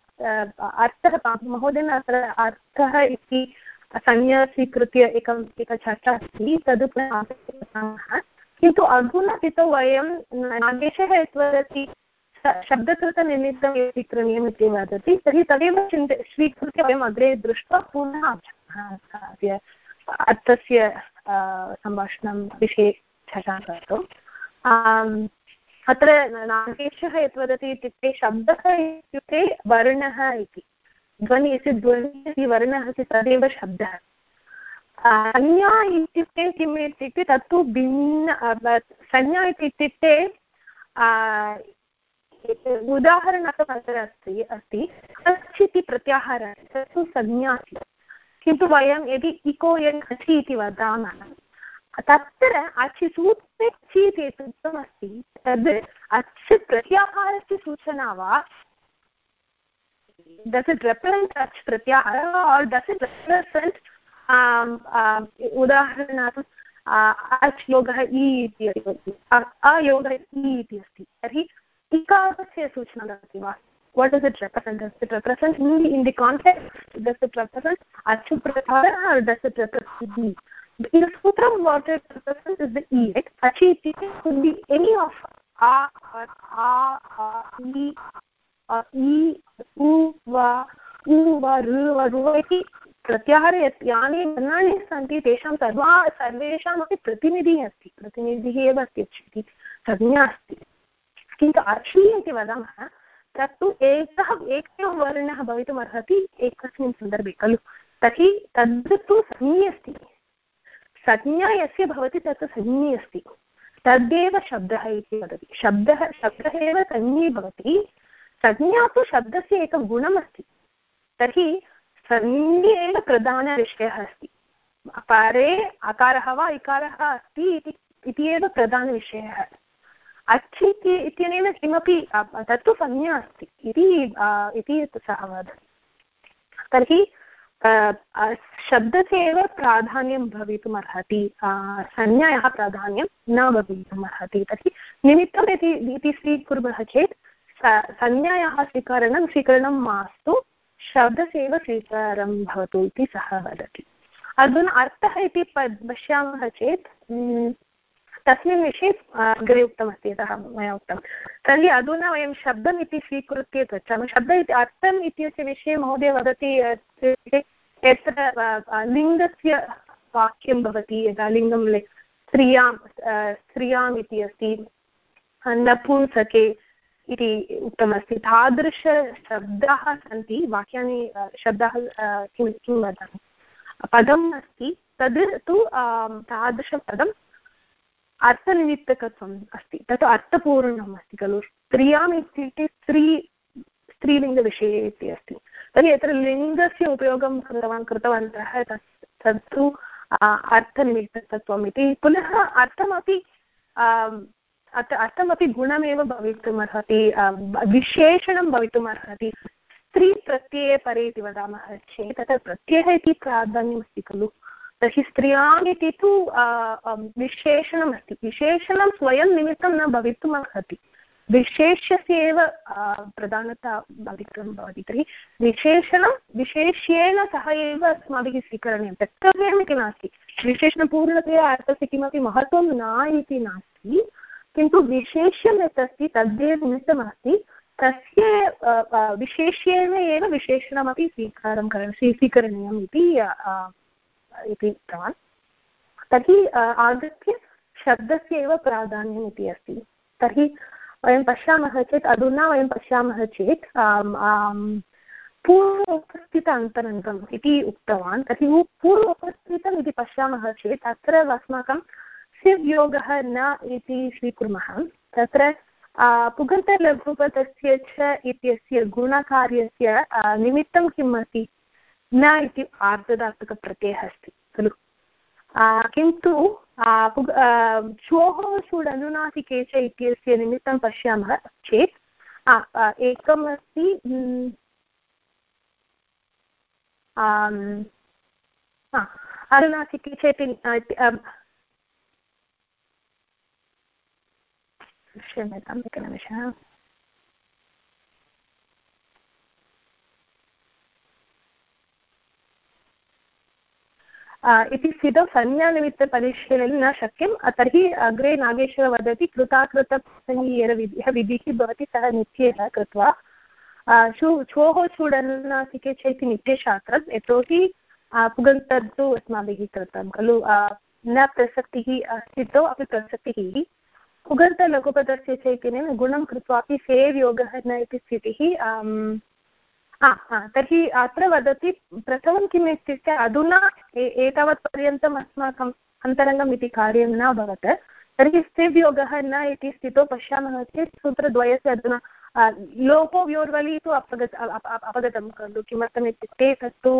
अर्थः महोदयेन अत्र अर्थः इति संज्ञा स्वीकृत्य एकम् एका चर्चा अस्ति, तद् पुनः किन्तु अधुना स्थितौ वयं नागेशः यत् वदति शब्दकृतनिमित्तं यत् स्वीकरणीयम् इति वदति, तर्हि तदेव चिन्त स्वीकृत्य वयम् अग्रे दृष्ट्वा पुनः अर्थस्य सम्भाषणं विषये चर्चां कर्तुम्। अत्र नागेशः यत् वदति इत्युक्ते शब्दः इत्युक्ते वर्णः इति। ध्वनि यस्य ध्वनिः इति वर्णः अस्ति तदेव शब्दः। संज्ञा इत्युक्ते किम् इत्युक्ते तत्तु भिन्न संज्ञा इत्युक्ते उदाहरणार्थम् अत्र अस्ति अस्ति कच् इति प्रत्याहारः, तत्तु संज्ञा अस्ति किन्तु वयं यदि इको यत् कचि इति वदामः, तत्र अचि सूत्रे चि इति उक्तमस्ति तद् अच् प्रत्याहारस्य सूचना वा does it represent ach pratyahara or does it represent um, uh, उदाहरणार्थं अच् योगः इ इति अस्ति अयोगः इ इति अस्ति तर्हि इकारस्य सूचना ददाति वा what does it represent does it represent me in the context does it represent achu pratyahara or does it represent me in the sutram what it represents is the e right achi could be any of a or a or e e इति प्रत्याहारे यानि वर्णानि सन्ति तेषां सर्वा सर्वेषामपि प्रतिनिधिः अस्ति प्रतिनिधिः एव अस्ति इति संज्ञा अस्ति किन्तु अचि इति वदामः तत्तु एकः एकः वर्णः भवितुमर्हति एकस्मिन् सन्दर्भे खलु तर्हि तु अस्ति संज्ञा यस्य भवति तत् संज्ञी अस्ति तद्देव शब्दः इति वदति शब्दः शब्दः एव भवति संज्ञा तु शब्दस्य एकं गुणम् अस्ति तर्हि संज्ञे एव प्रधानविषयः अस्ति। परे अकारः वा इकारः अस्ति इति एव प्रधानविषयः अच् इत्यनेन किमपि तत्तु संज्ञा अस्ति। इति सः वदति। तर्हि शब्दस्य एव प्राधान्यं भवितुम् अर्हति। संज्ञायाः प्राधान्यं न भवितुम् अर्हति। तर्हि निमित्तम् इति इति स्वीकुर्मः चेत् संज्ञायाः स्वीकरणं स्वीकरणं मास्तु शब्दस्य एव स्वीकारं भवतु इति सः वदति। अधुना अर्थः इति पश्यामः चेत् तस्मिन् विषये अग्रे उक्तमस्ति यतः मया उक्तं। तर्हि अधुना वयं शब्दम् स्वीकृत्य गच्छामः। शब्द इति, अर्थम् इत्यस्य विषये महोदय वदति यत्र लिङ्गस्य वाक्यं भवति, यदा लिङ्गं स्त्रियाँ स्त्रियाम् इति अस्ति, नपुंसके इति उक्तमस्ति तादृशशब्दाः सन्ति, वाक्यानि शब्दाः किं किं वदामि? पदम् अस्ति, तद् तु तादृशपदम् अर्थनिमित्तकत्वम् अस्ति। तत् अर्थपूर्णम् अस्ति खलु। स्त्रियाम् इत्युक्ते स्त्री, स्त्रीलिङ्गविषये इति अस्ति। तर्हि यत्र लिङ्गस्य उपयोगं कृतवान्, कृतवन्तः, तत्, तत्तु अर्थनिमित्तकत्वम् इति। पुनः अर्थमपि अर्थमपि गुणमेव भवितुमर्हति विशेषणं भवितुमर्हति। स्त्रीप्रत्यये परे इति वदामः चेत् तत्र प्रत्ययः इति प्राधान्यमस्ति खलु। तर्हि स्त्रियाम् इति तु विशेषणमस्ति। विशेषणं स्वयं निमित्तं न भवितुम् अर्हति विशेष्यस्य एव प्रधानता भवितुं भवति। तर्हि विशेषणं विशेष्येन सह एव अस्माभिः स्वीकरणीयं। त्यक्तव्यमिति नास्ति। विशेषणपूर्णतया अर्थस्य किमपि महत्त्वं न इति नास्ति। किन्तु विशेष्यं यत् अस्ति तद्देव निमित्तमस्ति तस्य विशेष्येन एव विशेषणमपि स्वीकारं करणं स्वीकरणीयम् इति उक्तवान्। तर्हि आगत्य शब्दस्य एव प्राधान्यम् इति अस्ति। तर्हि वयं पश्यामः चेत्, अधुना वयं पश्यामः चेत् पूर्व उपस्थित अन्तरङ्गम् इति उक्तवान्। तर्हि पूर्व उपस्थितम् इति पश्यामः चेत्, अत्र अस्माकं सिव्योगः न इति स्वीकुर्मः। तत्र पुगन्तलघुपतस्य च इत्यस्य गुणकार्यस्य निमित्तं किम् अस्ति? न इति आर्धदात्तकप्रत्ययः अस्ति, खलु। किन्तु श्वोः सुडनुनासिके च इत्यस्य निमित्तं पश्यामः चेत् एकम् अस्ति अनुनासिके चेत् क्षम्यताम् एकनिमिषः इति स्थितौ संज्ञानिमित्तपरिशीलने न शक्यं तर्हि अग्रे नागेश्वर वदति कृताकृतप्रसङ्गीयः विधिः भवति, सः नित्येन कृत्वा। शु छोः चूडनासिके चेति नित्यशास्त्रं यतोहि अस्माभिः कृतं, खलु न प्रसक्तिः स्थितौ अपि प्रसक्तिः। उगन्तलघुपदस्य चैतन्येन गुणं कृत्वापि सेव्योगः न इति स्थितिः तर्हि अत्र वदति प्रथमं किम् इत्युक्ते अधुना एतावत् पर्यन्तम् अस्माकम् अन्तरङ्गम् इति कार्यं न अभवत् तर्हि स्थिव्योगः न इति स्थितौ पश्यामः चेत् सूत्रद्वयस्य अधुना लोपो व्योर्वलि तु अपगत अपगतं खलु, किमर्थम् इत्युक्ते तत्तु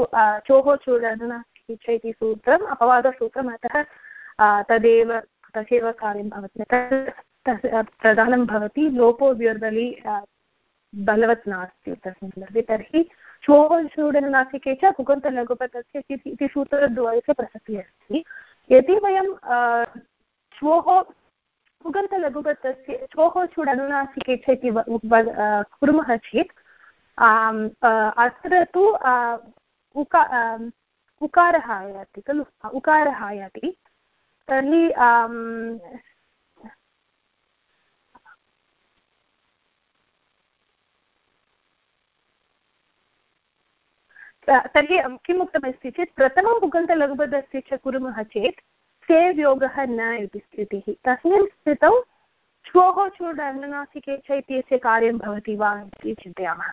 चोः चूडना इति सूत्रम्, अपवादसूत्रम् अतः तदेव तथैव कार्यं भवति प्रधानं भवति लोपो व्योर्बलि बलवत् नास्ति तस्मिन् सन्दर्भे। तर्हि श्वोः शूडननासिके च कुकुन्तलघुपतस्य इति सूत्रद्वयस्य प्रसक्तिः अस्ति। यदि वयं श्वोः उगन्तलघुपतस्य श्वोः चूडनुनासिके च इति कुर्मः चेत् अत्र तु उका उकारः आयाति खलु? उकारः आयाति तर्हि तर्हि किम् उक्तमस्ति चेत्, प्रथमं पुगन्तलघुपदस्य च कुर्मः चेत् सेव् योगः न इति स्थितिः तस्मिन् स्थितौ, श्वोः चूडनुनासिके च इत्यस्य कार्यं भवति वा इति चिन्तयामः।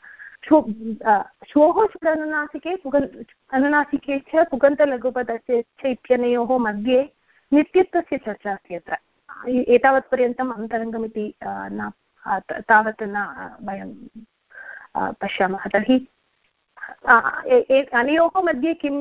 श्वोः चूडनुनासिके पुगन् अनुनासिके च पुगन्तलघुपदस्य च इत्यनयोः मध्ये नित्यत्वस्य चर्चा अस्ति अत्र। एतावत्पर्यन्तम् अन्तरङ्गमिति न तावत् न वयं पश्यामः। तर्हि अनयोः मध्ये किं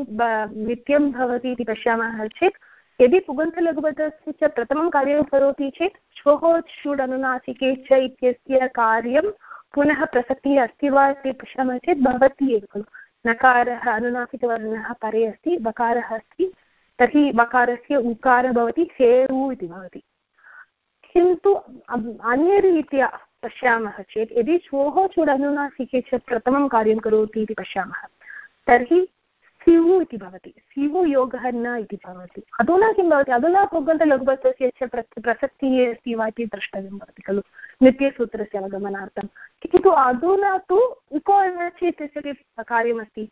नित्यं भवति इति पश्यामः चेत्, यदि पुगन्तलघुपथस्य च प्रथमं कार्यं करोति चेत्, श्वः षुड् अनुनासिके च इत्यस्य कार्यं पुनः प्रसक्तिः अस्ति वा इति पश्यामः चेत्, भवति एव खलु। नकारः, अनुनासिकवर्णः परे अस्ति, वकारः अस्ति। तर्हि वकारस्य उकारः भवति सेरु इति भवति। किन्तु अन्यरीत्या पश्यामः चेत्, यदि श्वोः चूडनुनासिके च प्रथमं कार्यं करोति इति पश्यामः, तर्हि स्युः इति भवति। स्युः योगः न इति भवति। अधुना किं भवति? अधुना कुग्गन्तलघुपत्रस्य च प्रसक्तिः अस्ति वा इति द्रष्टव्यं भवति खलु, नित्यसूत्रस्य अवगमनार्थं। किन्तु अधुना तु इको एनर्जि इत्यस्य कार्यमस्ति।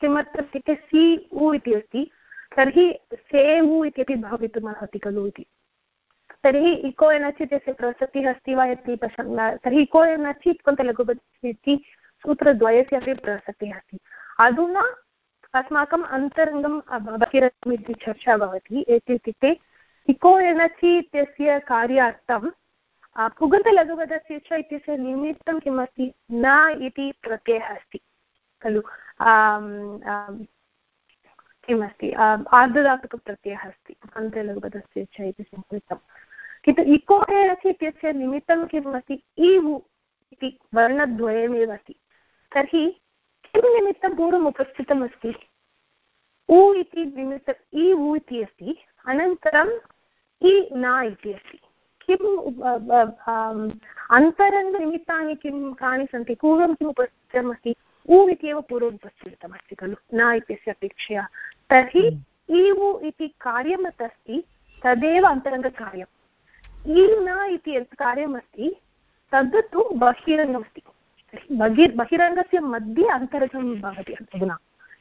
किमर्थम् इत्युक्ते सि उ इति अस्ति तर्हि से उ इत्यपि भवितुमर्हति खलु इति। तर्हि इको एनचि इत्यस्य प्रसक्तिः अस्ति वा इति पश्यामः? तर्हि इको एनचि इत्युक्ते इति सूत्रद्वयस्य अपि प्रसक्तिः अस्ति। अधुना अस्माकम् अन्तरङ्गं बहिरङ्गम् इति चर्चा भवति। इत्युक्ते इको एनचि इत्यस्य कार्यार्थं पुगन्तलघुपदस्य च इत्यस्य निमित्तं किम् अस्ति न इति प्रत्ययः अस्ति। खलु। किमस्ति? आर्धधातुकप्रत्ययः अस्ति। अन्तलघुपदस्य च इति संस्कृतम् किन्तु इको एनचि इत्यस्य निमित्तं किम् अस्ति इवु इति वर्णद्वयमेव अस्ति तर्हि किं निमित्तं पूर्वम् उपस्थितम् अस्ति उ इति निमित्तम् इ उ इति अस्ति। अनन्तरम् इ न इति अस्ति। किम् अन्तरङ्गनिमित्तानि किं, कानि सन्ति? पूर्वं किम् उपस्थितमस्ति? उ इत्येव पूर्वम् उपस्थितमस्ति खलु न इत्यस्य अपेक्षया तर्हि इ इति कार्यमत् अस्ति तदेव अन्तरङ्गकार्यम् ई न इति यत् कार्यमस्ति तद् तु बहिरङ्गमस्ति बहिर् बहिरङ्गस्य मध्ये अन्तरङ्गं भवति अधुना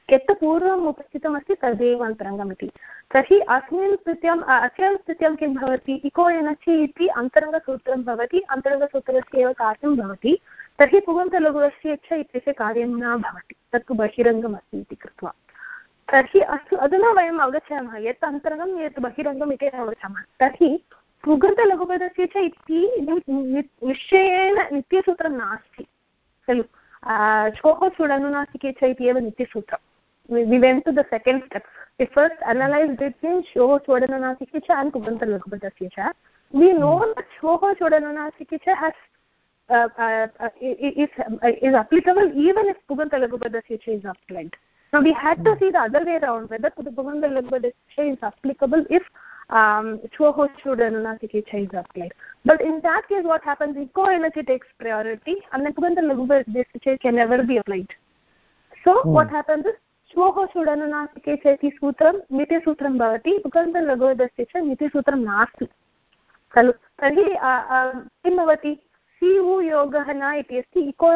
यत् पूर्वम् उपस्थितमस्ति तदेव अन्तरङ्गम् इति तर्हि अस्मिन् स्थित्याम् अस्यां स्थित्यां किं भवति इको एनचि इति अन्तरङ्गसूत्रं भवति अन्तरङ्गसूत्रस्य एव कार्यं भवति तर्हि पुगन्तलघुवस्य च इत्यस्य कार्यं न भवति, तत्तु बहिरङ्गमस्ति इति कृत्वा। तर्हि अस्तु, अधुना वयम् अवगच्छामः, यत् अन्तरङ्गं, यत् बहिरङ्गम् इति अवगच्छामः। तर्हि सुगन्तलघुपदस्य च इति निश्चयेन नित्यसूत्रं नास्ति। खलु श्वोः सुडनुनासिके च इति एव नित्यसूत्रं। When to the second step we first unless that mean श्वोः चोडनुनासिके च अण्ड् कुगन्तलघुपदस्य च। वि नो दट् श्वोः चोडनुनासिके च has is is applicable even if Puganta Lagubadasya is applied. Now we had to see the other way around whether Puganta Lagubadasya is applicable if um, Chuahochudananasiki is applied. But in that case, what happens is co-energy takes priority and then Puganta Lagubadasya can never be applied. So hmm. what happens is श्वोः चूडनुनासिके च इति सूत्रं मितिसूत्रं भवति पुगन्तलघुवदस्य च मितिसूत्रं नास्ति खलु तर्हि किं भवति सि उ योगः न इति अस्ति। इको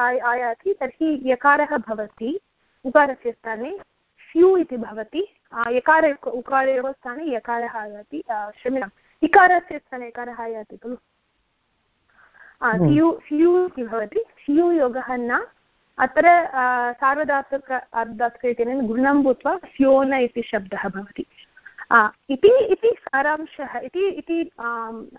आय आयाति तर्हि यकारः भवति उकारस्य स्थाने। स्यु इति भवति। यकार उकारयोः स्थाने यकारः आयाति। क्षम्यताम्। इकारस्य स्थाने यकारः आयाति खलु। स्यु स्यु इति भवति। स्यु योगः न। अत्र सार्वधातुक अर्धधातुक इत्यनेन गुणं भूत्वा स्योन इति शब्दः भवति। इति इति सारांशः, इति इति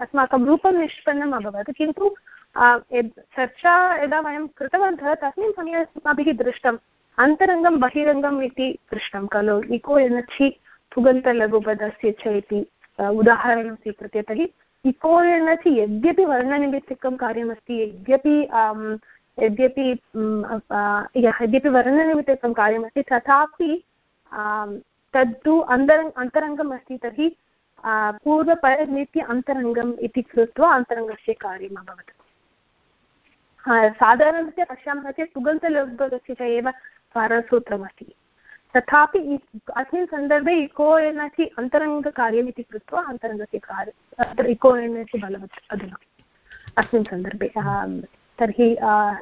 अस्माकं रूपं निष्पन्नम् अभवत्, किन्तु चर्चा यदा वयं कृतवन्तः, तस्मिन् समये अस्माभिः दृष्टम् अन्तरङ्गं, बहिरङ्गम् इति दृष्टं खलु। इको एनर्जि पुगन्तलघुपदस्य च इति उदाहरणं स्वीकृत्य तर्हि इकोरेण च यद्यपि वर्णनिमित्तिकं कार्यमस्ति, यद्यपि यद्यपि यद्यपि वर्णनिमित्तिकं कार्यमस्ति, तथापि तत्तु अन्तरङ् अन्तरङ्गम् अस्ति तर्हि पूर्वपरनित्य अन्तरङ्गम् इति कृत्वा अन्तरङ्गस्य कार्यम् अभवत्। साधारणतया पश्यामः चेत् सुगन्धलघुपदस्य च एव स्वरसूत्रमस्ति। तथापि अस्मिन् सन्दर्भे इको एनचि अन्तरङ्गकार्यम् इति कृत्वा अन्तरङ्गस्य कार्यम् इको एनचि बलवत् अधुना। अस्मिन् सन्दर्भे तर्हि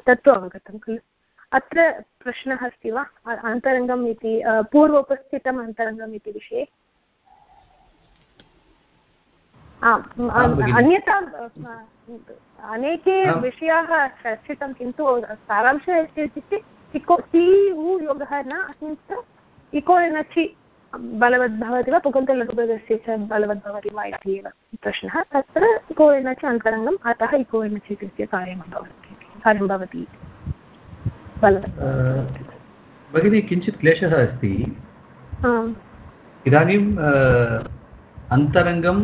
तत्तु अवगतं खलु। अत्र प्रश्नः अस्ति वा? अन्तरङ्गम् इति पूर्वोपस्थितम् अन्तरङ्गम् इति विषये? अन्यथा अनेके विषयाः चर्चितं किन्तु सारांशः अस्ति इत्युक्ते इको सि उ योगः न अस्मिन् इको एनचि बलवद् भवति वा? पुगन्तलघुपदस्य च बलवद् भवति वा इति एव प्रश्नः। तत्र इको एनचि अन्तरङ्गम् अतः इको एनचि इत्यस्य कार्यम् भवति कार्यं भवति भगिनी किञ्चित् क्लेशः अस्ति। इदानीम् अन्तरङ्गं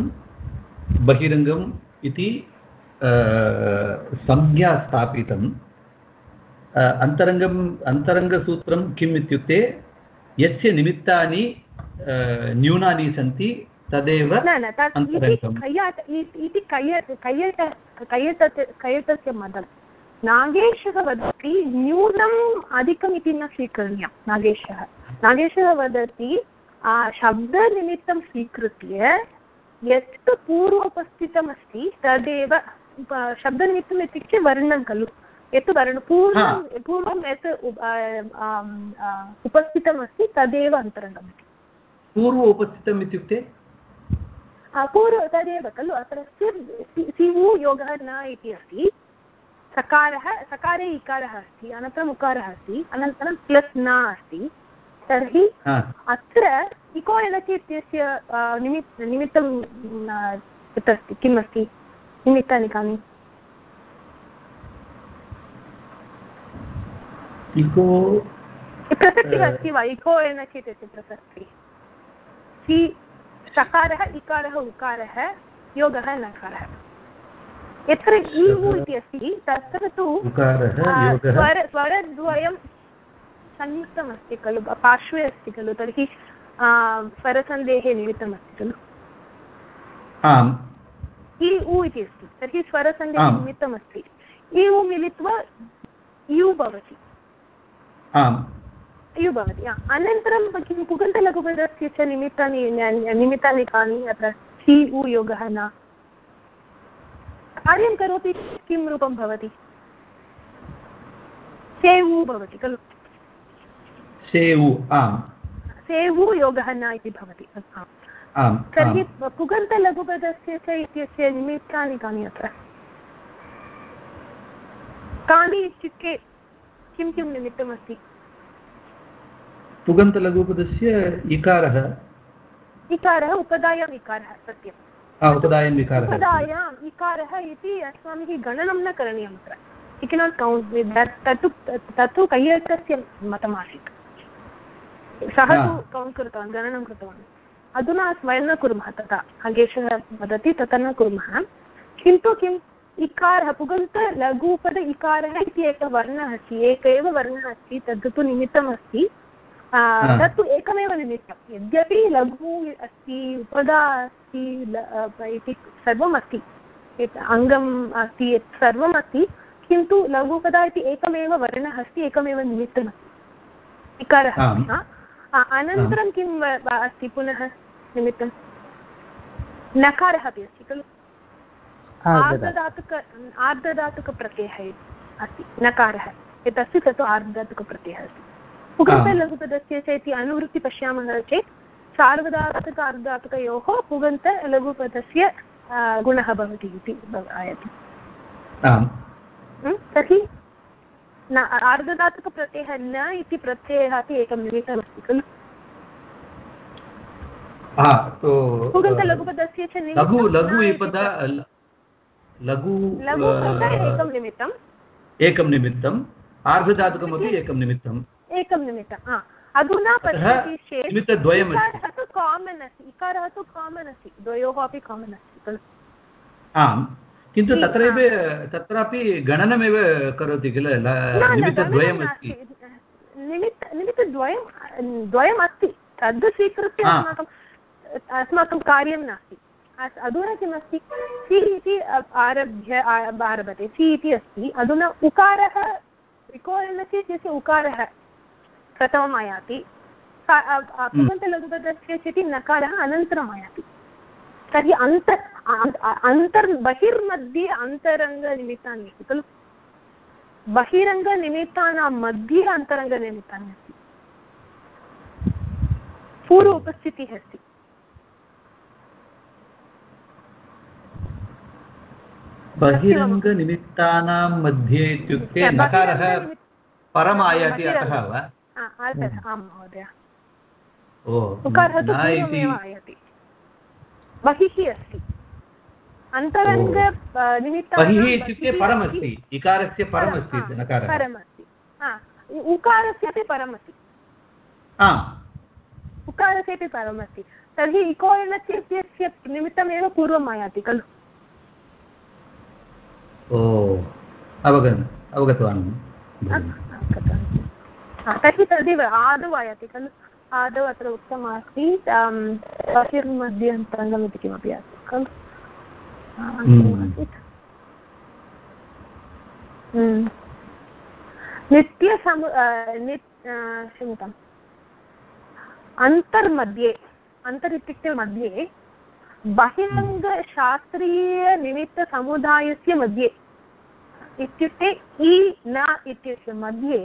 बहिरङ्गम् इति संज्ञा स्थापितं। अन्तरङ्गम् अन्तरङ्गसूत्रं किम् इत्युक्ते यस्य निमित्तानि न्यूनानि सन्ति तदेव इति कयटस्य मदं नागेशः वदति न्यूनम् अधिकम् इति न स्वीकरणीयं नागेशः। नागेशः वदति शब्दनिमित्तं स्वीकृत्य यत् पूर्वोपस्थितमस्ति तदेव शब्दनिमित्तम् इत्युक्ते वर्णं खलु। यत् वर्ण पूर्वं पूर्वं यत् उपस्थितमस्ति तदेव अन्तरङ्गम् इति पूर्व उपस्थितम् इत्युक्ते पूर्व तदेव खलु। अत्र सिवु योगः न इति अस्ति। सकारः सकारे इकारः अस्ति अनन्तरम् उकारः अस्ति अनन्तरं प्लस् न अस्ति। तर्हि अत्र इको एनचि इत्यस्य निमित् निमित्तं तत् किम् अस्ति? निमित्तानि कानि? इको प्रसक्तिः अस्ति वा? इको एनचि इत्यस्य प्रसक्तिः। सि सकारः इकारः उकारः योगः नकारः। यत्र उ इति अस्ति तत्र तु स्वर स्वरद्वयं संयुक्तमस्ति खलु पार्श्वे अस्ति खलु तर्हि स्वरसन्धेः निमित्तमस्ति खलु। इ उ इति अस्ति तर्हि स्वरसन्धेः निमित्तमस्ति। इ उ मिलित्वा यु भवति। यु भवति अनन्तरं किं पुगन्तलघुपदस्य च निमित्तानि निमित्तानि कानि अत्र सि उ योगः न। कार्यं करोति किं रूपं भवति? सेवु भवति खलु? सेवु सेवु योगः न इति भवति तर्हि पुगन्तलघुपदस्य च इत्यस्य निमित्तानि कानि अत्र? कानि इत्युक्ते किं किं निमित्तमस्ति? पुगन्तलघुपदस्य इकारः। इकारः उपदायाम् इकारः सत्यम्। उपदायाम् इकारः उपदायाम् इकारः इति अस्माभिः गणनं न करणीयम् अत्र यु केनाट् कौण्ट् तत्तु तत्तु कैयकस्य मतमासीत् सः तु कौण्ट् कृतवान् गणनं कृतवान् अधुना वयं न कुर्मः तथा अगेशः वदति तथा न कुर्मः किन्तु किम् इकारः पुगन्त लघुपद इकारः इति एकः वर्णः अस्ति एक एव वर्णः अस्ति तद् तु निमित्तम् अस्ति तत्तु एकमेव निमित्तं. यद्यपि लघु अस्ति उपदा अस्ति इति सर्वम् अस्ति अङ्गम् अस्ति यत् सर्वम् अस्ति किन्तु लघुपदा इति एकमेव वर्णः अस्ति एकमेव निमित्तमस्ति इकारः अनन्तरं किम् अस्ति पुनः निमित्तं? नकारः अपि अस्ति खलु? आर्धधातुक आर्धधातुकप्रत्ययः अस्ति नकारः। यत् अस्ति तत् आर्धधातुकप्रत्ययः अस्ति। पुगन्तलघुपदस्य च इति अनुवृत्ति पश्यामः चेत् सार्वधातुक अर्धधातुकयोः पुगन्तलघुपदस्य गुणः भवति इति आयति। तर्हि न आर्धधातुकप्रत्ययः न इति प्रत्ययः अपि एकं निमित्तमस्ति खलु। पुगन्तलघुपदस्य च लघु लघु लघु एकं निमित्तम्। एकं निमित्तम्। आर्धधातुकमपि एकं निमित्तम्। एकं निमित्तं हा. अधुना पश्यति चेत् इकारः तु कामन् अस्ति इकारः तु कामन् अस्ति द्वयोः अपि कामन् अस्ति खलु? आम् किन्तु तत्रैव तत्रापि गणनमेव करोति किल? निमित्तद्वयम् अस्ति। निमित्त निमित्तद्वयं द्वयम् अस्ति तद् स्वीकृत्य अस्माकम् अस्माकं कार्यं नास्ति। अधुना किमस्ति? सि इति आरभ्य आरभते सि इति अस्ति अधुना उकारः विकोरणस्य इत्यस्य उकारः प्रथमम् आयाति पुगन्तलघुपदस्य चेति नकारः अनन्तरम् आयाति तर्हि अन्त अन्तर् बहिर्मध्ये अन्तरङ्गनिमित्तानि अस्ति खलु। बहिरङ्गनिमित्तानां मध्ये अन्तरङ्गनिमित्तानि अस्ति पूर्व उपस्थितिः अस्ति। बहिरङ्गनिमित्तानां मध्ये इत्युक्ते नकारः परम् आयाति अतः वा? आम् महोदय उकारः तु आयाति बहिः अस्ति अन्तरङ्ग बहिः इत्युक्ते परमस्ति इकारस्य परमस्ति तर्हि इकोरणस्य निमित्तमेव पूर्वम् आयाति खलु ओ अवगन् अवगतवान् तर्हि तदेव आदौ आयाति खलु। आदौ अत्र उक्तमस्ति बहिर्मध्ये अन्तरङ्गम् इति किमपि अस्ति खलु। नित्यसमु क्षम्यताम्। अन्तर्मध्ये, अन्तर् इत्युक्ते मध्ये, बहिरङ्गशास्त्रीयनिमित्तसमुदायस्य मध्ये इत्युक्ते इ न इत्यस्य मध्ये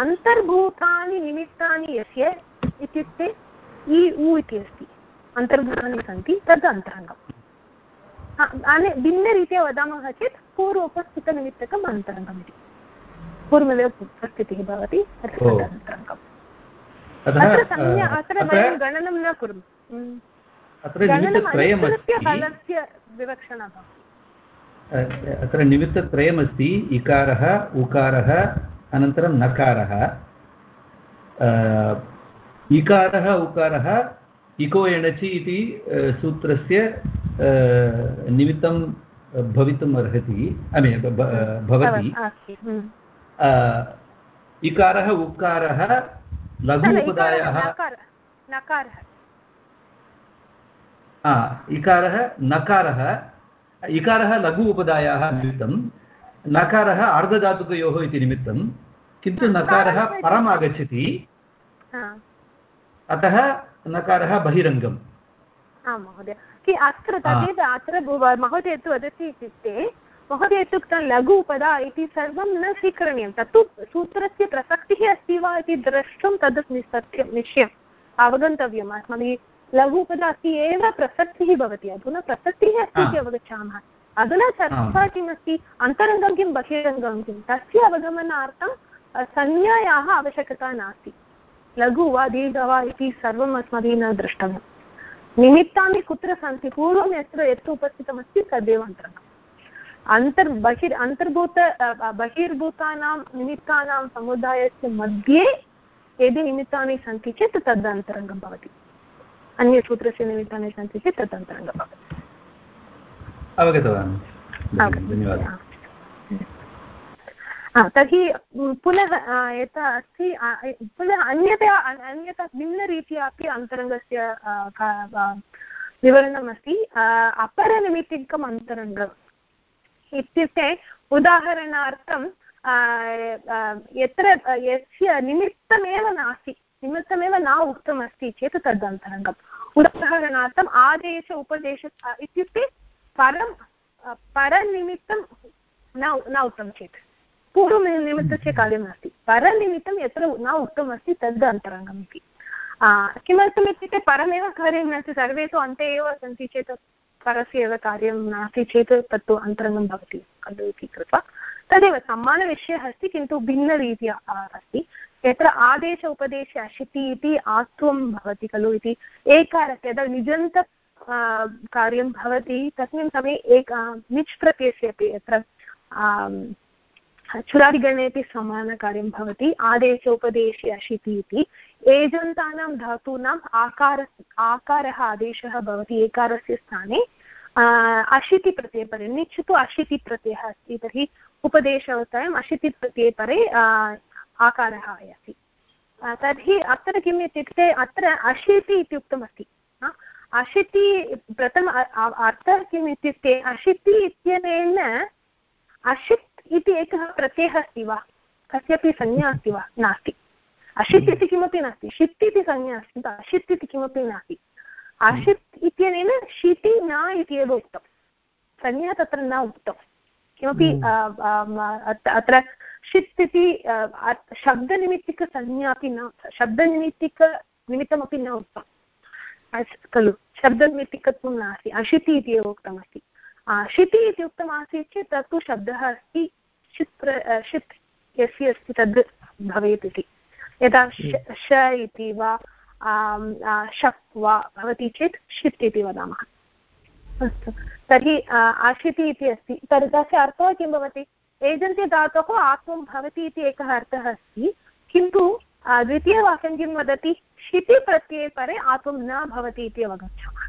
अन्तर्भूतानि निमित्तानि यस्य इत्युक्ते इ उ इति अस्ति। अन्तर्भूतानि सन्ति तद् अन्तरङ्गम्। भिन्नरीत्या वदामः चेत् पूर्व उपस्थितनिमित्तकम् अन्तरङ्गम् इति। पूर्वमेव उपस्थितिः भवति अन्तरङ्गम्। अत्र सम्यक् अत्र वयं गणनं न कुर्मः। फलस्य विवक्षणा। अत्र निमित्तत्रयमस्ति इकारः उकारः अनन्तरं नकारः इकारः उकारः इको एणचि इति सूत्रस्य निमित्तं भवितुम् अर्हति भवति। इकारः उकारः लघु उपदायः इकारः नकारः इकारः लघु उपदायाः निमित्तं नकारः अर्धधातुकयोः इति निमित्तं किन्तु नकारः परम् आगच्छति अतः नकारः बहिरङ्गम्। आं महोदय। अत्र तदेव अत्र महोदय तु वदति इत्युक्ते महोदय इत्युक्तं लघु उपदा इति सर्वं न स्वीकरणीयं। तत्तु सूत्रस्य प्रसक्तिः अस्ति वा इति द्रष्टुं तद् सत्यं निश्चयम्। अवगन्तव्यम्। अस्माभिः लघु उपदा अस्ति एव प्रसक्तिः भवति। अधुना प्रसक्तिः अस्ति इति अवगच्छामः। अधुना चर्चा किमस्ति? अन्तरङ्गं किं बहिरङ्गं किं? तस्य अवगमनार्थं संज्ञायाः आवश्यकता नास्ति। लघु वा दीर्घ वा इति सर्वम् अस्माभिः न द्रष्टव्यं। निमित्तानि कुत्र सन्ति? पूर्वं यत्र यत्र उपस्थितमस्ति तदेव अन्तरङ्गम्। अन्तर् बहिर् अन्तर्भूत बहिर्भूतानां निमित्तानां समुदायस्य मध्ये यदि निमित्तानि सन्ति चेत् तद् अन्तरङ्गं भवति। अन्यसूत्रस्य निमित्तानि सन्ति चेत् तद् अन्तरङ्गं भवति। अवगतवान्। धन्यवादः। तर्हि पुनः यथा अस्ति पुनः अन्यथा अन्यथा भिन्नरीत्या अपि अन्तरङ्गस्य विवरणमस्ति। अपरनिमित्तिकम् अन्तरङ्गम् इत्युक्ते उदाहरणार्थं यत्र यस्य निमित्तमेव नास्ति निमित्तमेव न उक्तमस्ति चेत् तद् अन्तरङ्गम् उदाहरणार्थम् आदेश उपदेश इत्युक्ते परं परनिमित्तं न न उक्तं चेत्। पूर्वनिमित्तस्य कार्यं नास्ति परनिमित्तं यत्र न उक्तमस्ति तद् अन्तरङ्गम् इति। किमर्थम् इत्युक्ते परमेव कार्यं नास्ति सर्वे तु अन्ते एव सन्ति चेत् परस्य एव कार्यं नास्ति चेत् तत्तु अन्तरङ्गं भवति खलु इति कृत्वा। तदेव समानविषयः अस्ति किन्तु भिन्नरीत्या अस्ति। यत्र आदेश उपदेशे अशिति इति आत्वं भवति खलु इति। एकारस्य यदा निजन्त कार्यं भवति, तस्मिन् समये एक निच् प्रत्ययस्य अपि यत्र चुरादिगणे अपि समानकार्यं भवति आदेशोपदेशे अशिति इति। एजन्तानां धातूनाम् आकार, आकारः आदेशः भवति एकारस्य स्थाने। अशितिप्रत्ययपरे निच् तु अशितिप्रत्ययः अस्ति, तर्हि उपदेशवतायम् अशितिप्रत्ययपरे आकारः आयाति। तर्हि अत्र किम् इत्युक्ते, अत्र अशीति इति उक्तमस्ति अशिति प्रथम अर्थः किम् इत्युक्ते अशिति इत्यनेन अशित् इति एकः प्रत्ययः अस्ति वा कस्यापि संज्ञा अस्ति वा नास्ति अशित् इति किमपि नास्ति षित् इति संज्ञा अस्ति अशित् इति किमपि नास्ति अशित् इत्यनेन शिति न इति एव उक्तं संज्ञा तत्र न उक्तं किमपि अत्र षित् इति शब्दनिमित्तिकसंज्ञा अपि न शब्दनिमित्तिकनिमित्तमपि न उक्तं खलु शब्दनिमित्तिकत्वं नास्ति अशिति इति एव उक्तमस्ति। षिति इति उक्तमासीत् चेत् तत्तु शब्दः अस्ति षित् षित् यस्य अस्ति तद् भवेत् इति। यदा श इति वा शक् वा भवति चेत् षित् इति वदामः। अस्तु तर्हि आशिति इति अस्ति। तर्हि तस्य अर्थः किं भवति? एजन्ति धातोः आत्मं भवति इति एकः अर्थः अस्ति किन्तु द्वितीयवाक्यं किं वदति? शिति प्रत्यये परे आत्मं न भवति इति अवगच्छामः।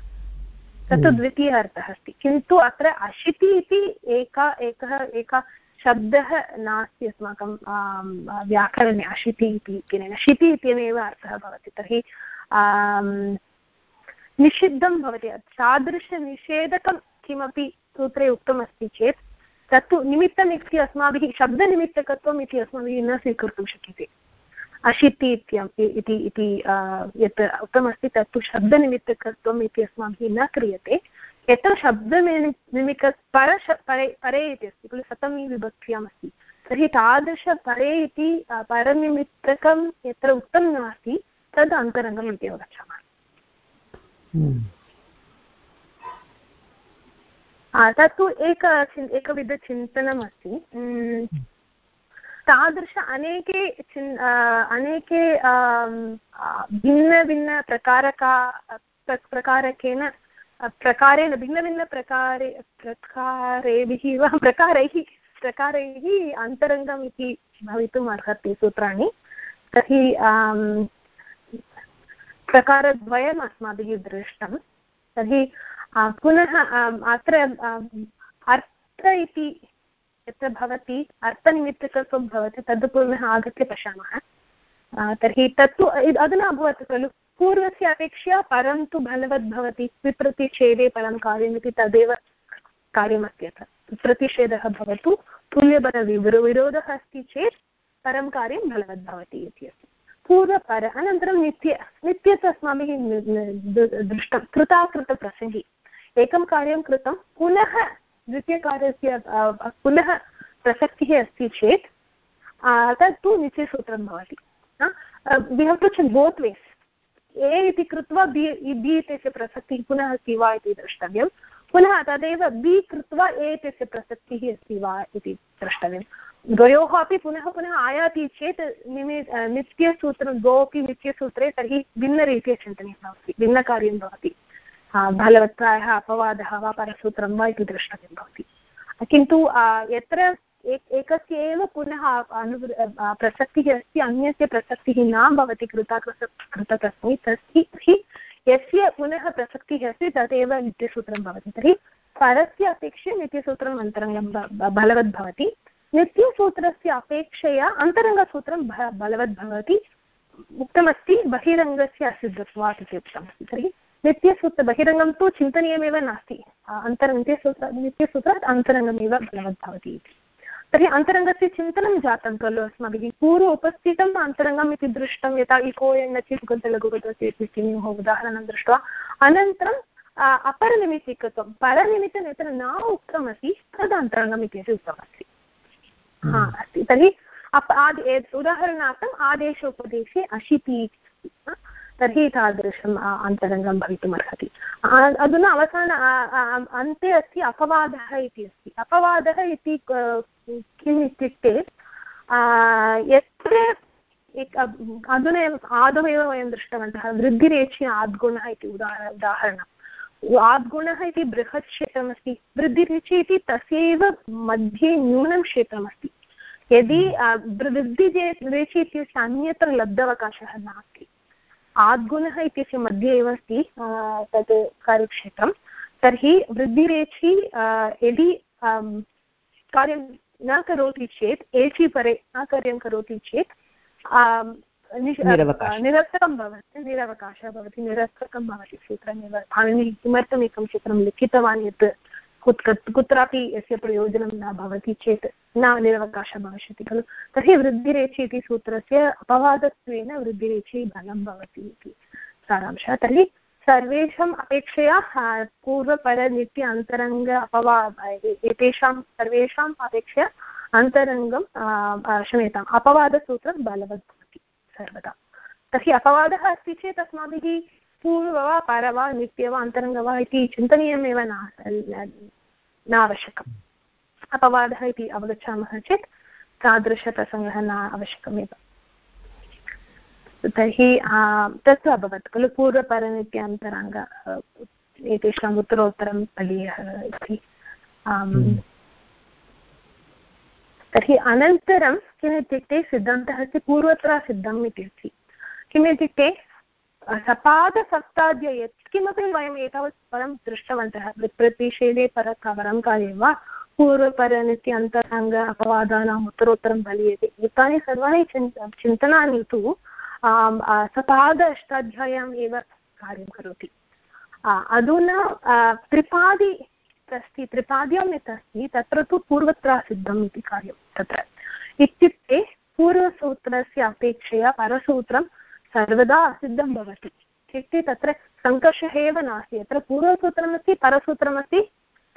तत्तु हम्म। द्वितीयः अर्थः अस्ति। किन्तु अत्र अशिति इति एका एकः एकः शब्दः नास्ति अस्माकं व्याकरणे अशिति इति शिति इत्यनेव अर्थः भवति। तर्हि निषिद्धं भवति। तादृशनिषेधकं किमपि सूत्रे उक्तमस्ति चेत् तत्तु निमित्तम् इति अस्माभिः शब्दनिमित्तकत्वम् इति अस्माभिः न स्वीकर्तुं शक्यते। अशिति इति इति यत् उक्तमस्ति तत्तु शब्दनिमित्तकत्वम् इति अस्माभिः न क्रियते। यत्र शब्दनिमित्त पर परे परे इति अस्ति खलु शतमी विभक्त्याम् अस्ति तर्हि तादृशपरे इति परनिमित्तकं यत्र उक्तं नास्ति तद् अन्तरङ्गम् इति अवगच्छामः। हम्म। तत्तु एक एकविधचिन्तनमस्ति। तादृश अनेके चिन् अनेके भिन्नभिन्नप्रकारका प्रकारकेन प्रकारेण भिन्नभिन्नप्रकारे प्रकारेभिः, वा, प्रकारैः प्रकारैः अन्तरङ्गम् इति भवितुम् अर्हति सूत्राणि। तर्हि प्रकारद्वयम् अस्माभिः दृष्टं। तर्हि पुनः अत्र अर्थ इति यत्र भवति अर्थनिमित्तकत्वं भवति, तद् पुनः आगत्य पश्यामः। तर्हि तत्तु अधुना अभवत् खलु। पूर्वस्य अपेक्षया परं तु बलवद् भवति विप्रतिषेधे परं कार्यमिति तदेव कार्यमस्ति। अत्र प्रतिषेधः भवतु, तुल्यबलविरोधः अस्ति चेत् परं कार्यं बलवद् भवति इति अस्ति। पूर्वपर, अनन्तरं नित्य नित्यत् अस्माभिः दृष्टं, कृताकृतप्रसङ्गे। एकं कार्यं कृतं, पुनः द्वितीयकार्यस्य पुनः प्रसक्तिः अस्ति चेत् तत्तु निश्चयसूत्रं भवति we have to check both ways a इति कृत्वा बि बि इत्यस्य प्रसक्तिः पुनः अस्ति वा इति द्रष्टव्यं। पुनः तदेव बि कृत्वा ए इत्यस्य प्रसक्तिः अस्ति वा इति द्रष्टव्यं। द्वयोः अपि पुनः पुनः आयाति चेत् निमि नित्यसूत्रं, द्वौ अपि नित्यसूत्रे तर्हि भिन्नरीत्या चिन्तनीयं भवति, भिन्नकार्यं भवति। बलवत्तायः अपवादः वा परसूत्रं वा इति द्रष्टव्यं भवति। किन्तु यत्र एकस्य एव पुनः अनु प्रसक्तिः अस्ति, अन्यस्य प्रसक्तिः न भवति कृता कृतकस्मै तर्हि यस्य पुनः प्रसक्तिः अस्ति, तदेव नित्यसूत्रं भवति। तर्हि परस्य अपेक्षया नित्यसूत्रम् अन्तरङ्गं बलवद् भवति। नित्यसूत्रस्य अपेक्षया अन्तरङ्गसूत्रं बलवद् भवति। उक्तमस्ति, बहिरङ्गस्य असिद्धत्वात् इति उक्तमस्ति। तर्हि नित्यसूत्र बहिरङ्गं तु चिन्तनीयमेव नास्ति। अन्तर नित्यसूत्र नित्यसूत्रात् अन्तरङ्गमेव बलवत् भवति इति। तर्हि अन्तरङ्गस्य चिन्तनं जातं खलु अस्माभिः। पूर्व उपस्थितम् अन्तरङ्गम् इति दृष्टं यथा इको एण्णचि सुगन्तलघुगतस्य इत्युक्तियोः उदाहरणं दृष्ट्वा। अनन्तरं अपरनिमित्तिकत्वं परनिमित्तं यत्र न उक्तमस्ति तद् अन्तरङ्गम् इत्यपि उक्तमस्ति हा अस्ति। तर्हि अप आदि उदाहरणार्थम् आदेशोपदेशे अशिति तर्हि तादृशम् अन्तरङ्गं भवितुम् अर्हति। अधुना अवसान अन्ते अस्ति अपवादः इति अस्ति। अपवादः इति किम् इत्युक्ते यत्र अधुना एव, आदौ एव वयं दृष्टवन्तः, वृद्धिरेचि आद्गुणः इति उदाहर उदाहरणम्। आद्गुणः इति बृहत् क्षेत्रमस्ति वृद्धिरेचि इति तस्यैव मध्ये न्यूनं क्षेत्रमस्ति। यदि वृद्धिरेचि इत्यस्य अन्यत्र लब्धावकाशः नास्ति आद्गुणः इत्यस्य मध्ये एव अस्ति तत् कार्यक्षेत्रं। तर्हि वृद्धिरेचि यदि कार्यं न करोति चेत् एचि परे न कार्यं करोति चेत् निरर्थकं भवति निरवकाशः भवति निरर्थकं भवति सूत्रमेव किमर्थम् एकं चित्रं लिखितवान् यत् कुत्रापि यस्य प्रयोजनं न भवति चेत् न निरवकाशः भविष्यति, खलु? तर्हि वृद्धिरेचि इति सूत्रस्य अपवादत्वेन वृद्धिरेचि बलं भवति इति सारांशः। तर्हि सर्वेषाम् अपेक्षया पूर्वपरनित्य अन्तरङ्ग अपवा एतेषां, सर्वेषाम् अपेक्षया अन्तरङ्गं क्षम्यताम्, अपवादसूत्रं बलवत् भवति सर्वदा। तर्हि अपवादः अस्ति चेत् अस्माभिः पूर्व वा, पर वा, नित्य वा, अन्तरङ्ग वा इति चिन्तनीयमेव न न आवश्यकम् अपवादः इति अवगच्छामः चेत् तादृशप्रसङ्गः न आवश्यकमेव। तर्हि तत्तु अभवत् खलु पूर्वपरनित्यान्तराङ्ग एतेषाम् उत्तरोत्तरं बलीयः इति। तर्हि अनन्तरं किमित्युक्ते सिद्धान्तः अस्ति पूर्वत्र सिद्धम् इति अस्ति। किमित्युक्ते सपादसप्ताद्य यत्किमपि वयम् एतावत् परं दृष्टवन्तः प्रतिषेधे परकवरं काले वा पूर्वपरनित्य अन्तरङ्ग अपवादानाम् उत्तरोत्तरं बलीयते एतानि सर्वाणि चिन्, चिन्तनानि तु सपाद अष्टाध्याय्याम् एव कार्यं करोति। अधुना त्रिपादि अस्ति त्रिपाद्यां यत् अस्ति तत्र तु पूर्वत्र इति कार्यं तत्र। इत्युक्ते पूर्वसूत्रस्य अपेक्षया परसूत्रं सर्वदा असिद्धं भवति। इत्युक्ते तत्र सङ्कर्षः एव नास्ति। यत्र पूर्वसूत्रमस्ति, परसूत्रमस्ति,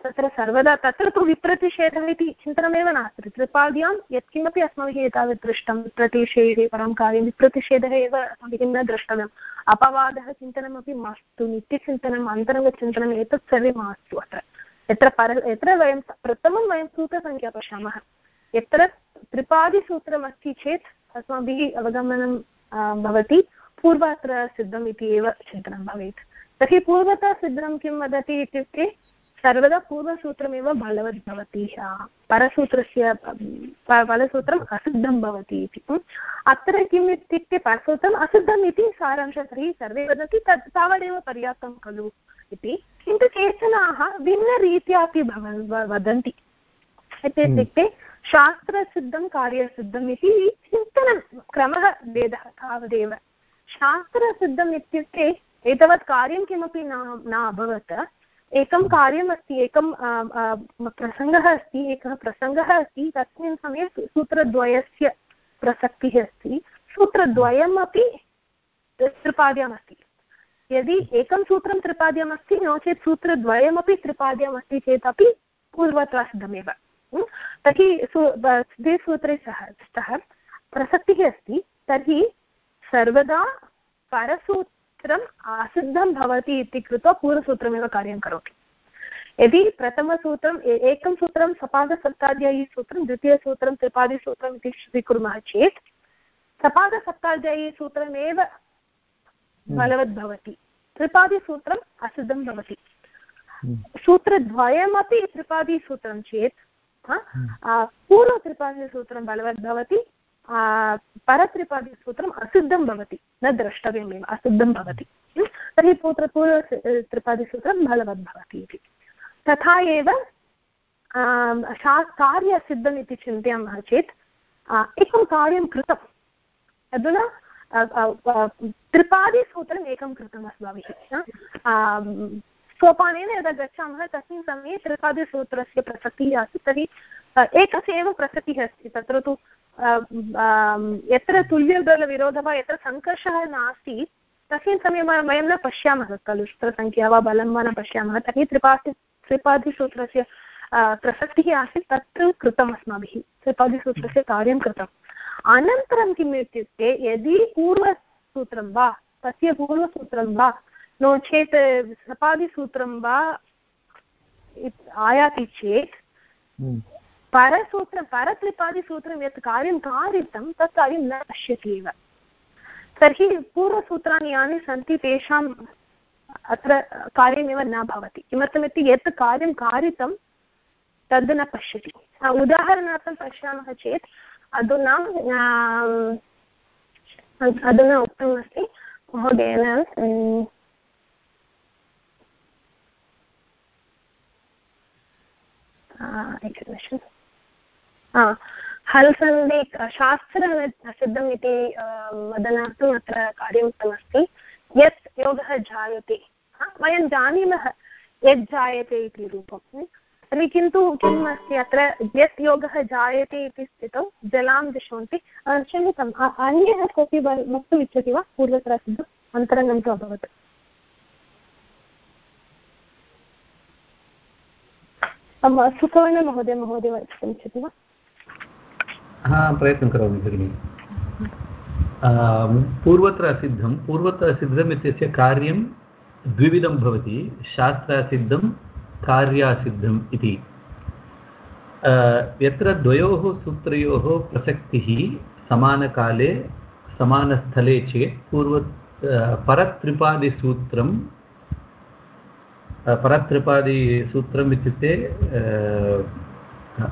तत्र सर्वदा तत्र तु विप्रतिषेधः इति चिन्तनमेव नास्ति। त्रिपाद्यां यत्किमपि अस्माभिः एतावत् दृष्टं, प्रतिषेधे परं कार्यं, विप्रतिषेधः एव अस्माभिः न द्रष्टव्यम्। अपवादः चिन्तनमपि मास्तु, नित्यचिन्तनम्, अन्तरङ्गचिन्तनम्, एतत् सर्वे मास्तु अत्र। यत्र पर, यत्र वयं प्रथमं वयं सूत्रसङ्ख्या पश्यामः। यत्र त्रिपादिसूत्रमस्ति चेत् अस्माभिः अवगमनं भवति पूर्वत्र सिद्धम् इति एव चिन्तनं भवेत्। तर्हि पूर्वतः सिद्धं किं वदति इत्युक्ते सर्वदा पूर्वसूत्रमेव बलवत् भवति। परसूत्रस्य फलसूत्रम् असिद्धं भवति इति। अत्र किम् इत्युक्ते परसूत्रम् असिद्धम् इति सारांशः तर्हि सर्वे वदन्ति तत् तावदेव पर्याप्तं खलु इति। किन्तु केचनाः भिन्नरीत्या अपि वदन्ति। इत्युक्ते शास्त्रसिद्धं कार्यसिद्धम् इति चिन्तनं क्रमः भेदः तावदेव। शास्त्रसिद्धम् इत्युक्ते एतावत् कार्यं किमपि न न अभवत्। एकं कार्यमस्ति, एकं प्रसङ्गः अस्ति, एकः प्रसङ्गः अस्ति, तस्मिन् समये सूत्रद्वयस्य प्रसक्तिः अस्ति। सूत्रद्वयमपि त्रिपाद्यमस्ति। यदि एकं सूत्रं त्रिपाद्यमस्ति, नो चेत् सूत्रद्वयमपि त्रिपाद्यमस्ति चेदपि पूर्वत्वा सिद्धमेव तर्हि द्वे सूत्रे सह स्तः प्रसक्तिः अस्ति। तर्हि सर्वदा परसूत्रम् असिद्धं भवति इति कृत्वा पूर्वसूत्रमेव कार्यं करोति। यदि प्रथमसूत्रम् एकं सूत्रं सपादसप्ताध्यायी सूत्रं द्वितीयसूत्रं त्रिपादिसूत्रम् इति स्वीकुर्मः चेत् सपादसप्ताध्यायी सूत्रमेव बलवद् भवति। त्रिपादिसूत्रम् असिद्धं भवति। सूत्रद्वयमपि त्रिपादिसूत्रं चेत् पूर्वत्रिपादिसूत्रं बलवत् भवति परत्रिपादिसूत्रम् असिद्धं भवति न द्रष्टव्यमेव असिद्धं भवति तर्हि पूत्र पूर्व त्रिपादिसूत्रं बलवत् भवति इति। तथा एव शा कार्यसिद्धम् इति चिन्तयामः चेत् एकं कार्यं कृतम् अधुना त्रिपादिसूत्रम् एकं कृतम् अस्माभिः सोपानेन यदा गच्छामः तस्मिन् समये त्रिपादिसूत्रस्य प्रसक्तिः आसीत्। तर्हि एकस्य एव प्रसक्तिः अस्ति। तत्र तु यत्र तुल्यबलविरोधः वा, यत्र सङ्कर्षः नास्ति, तस्मिन् समये वयं न पश्यामः खलु सूत्रसङ्ख्या वा, बलं वा न पश्यामः। तर्हि त्रिपादि त्रिपादिसूत्रस्य प्रसक्तिः आसीत्। तत्र कृतम् अस्माभिः। त्रिपादिसूत्रस्य कार्यं कृतम्। अनन्तरं किम् इत्युक्ते, यदि पूर्वसूत्रं वा, तस्य पूर्वसूत्रं वा नो चेत् सपादिसूत्रं वा आयाति चेत् हम्म। परसूत्रं परत्रिपादिसूत्रं यत् कार्यं कारितं तत् कार्यं न पश्यति एव। तर्हि पूर्वसूत्राणि यानि सन्ति तेषाम् अत्र कार्यमेव न भवति। किमर्थमिति यत् कार्यं कारितं तद् न पश्यति। उदाहरणार्थं पश्यामः चेत् अधुना अधुना उक्तमस्ति महोदयेन एकनिमिषम्। हल् सन्धि शास्त्रसिद्धम् इति वदनार्थम् अत्र कार्यम् उक्तमस्ति। यत् योगः जायते। वयं जानीमः यत् जायते इति रूपं तर्हि किन्तु किम् अस्ति अत्र? यत् योगः जायते इति स्थितौ, जलां दिशन्ति। क्षम्यताम् अन्यः कोऽपि वक्तुम् इच्छति वा? पूर्वतरसिद्धम्, अन्तरङ्गं तु अभवत्। सुकवर्णमहोदय महोदय वक्तुम् इच्छति वा? हा, प्रयत्नं करोमि भगिनि. पूर्वत्र असिद्धं पूर्वत्र असिद्धम् इत्यस्य कार्यं द्विविधं भवति, शास्त्रासिद्धं कार्यासिद्धम् इति. यत्र द्वयोः सूत्रयोः प्रसक्तिः समानकाले, समानस्थले चेत् पूर्व परत्रिपादिसूत्रं परत्रिपादिसूत्रम् इत्युक्ते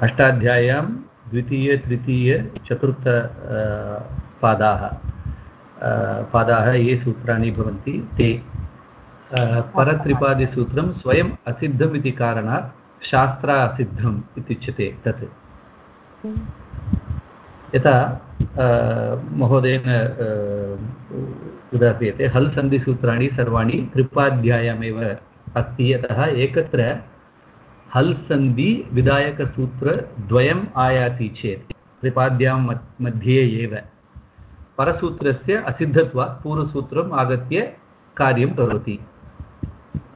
अष्टाध्याय्यां द्वितीय, तृतीय, चतुर्थ पादाः। पादाः ये सूत्राणि भवन्ति, ते। परत्रिपादिसूत्रं स्वयम् असिद्धम् इति कारणात् शास्त्रासिद्धम् इत्युच्यते तत्। यथा महोदयेन उदाह्रियते, हल् सन्धिसूत्राणि सर्वाणि त्रिपाध्यायमेव अस्ति यतः एकत्र हल् सन्धि विधायकसूत्रद्वयम् आयाति चेत् त्रिपाद्यां मध्ये एव। परसूत्रस्य असिद्धत्वात् पूर्वसूत्रम् आगत्य कार्यं करोति।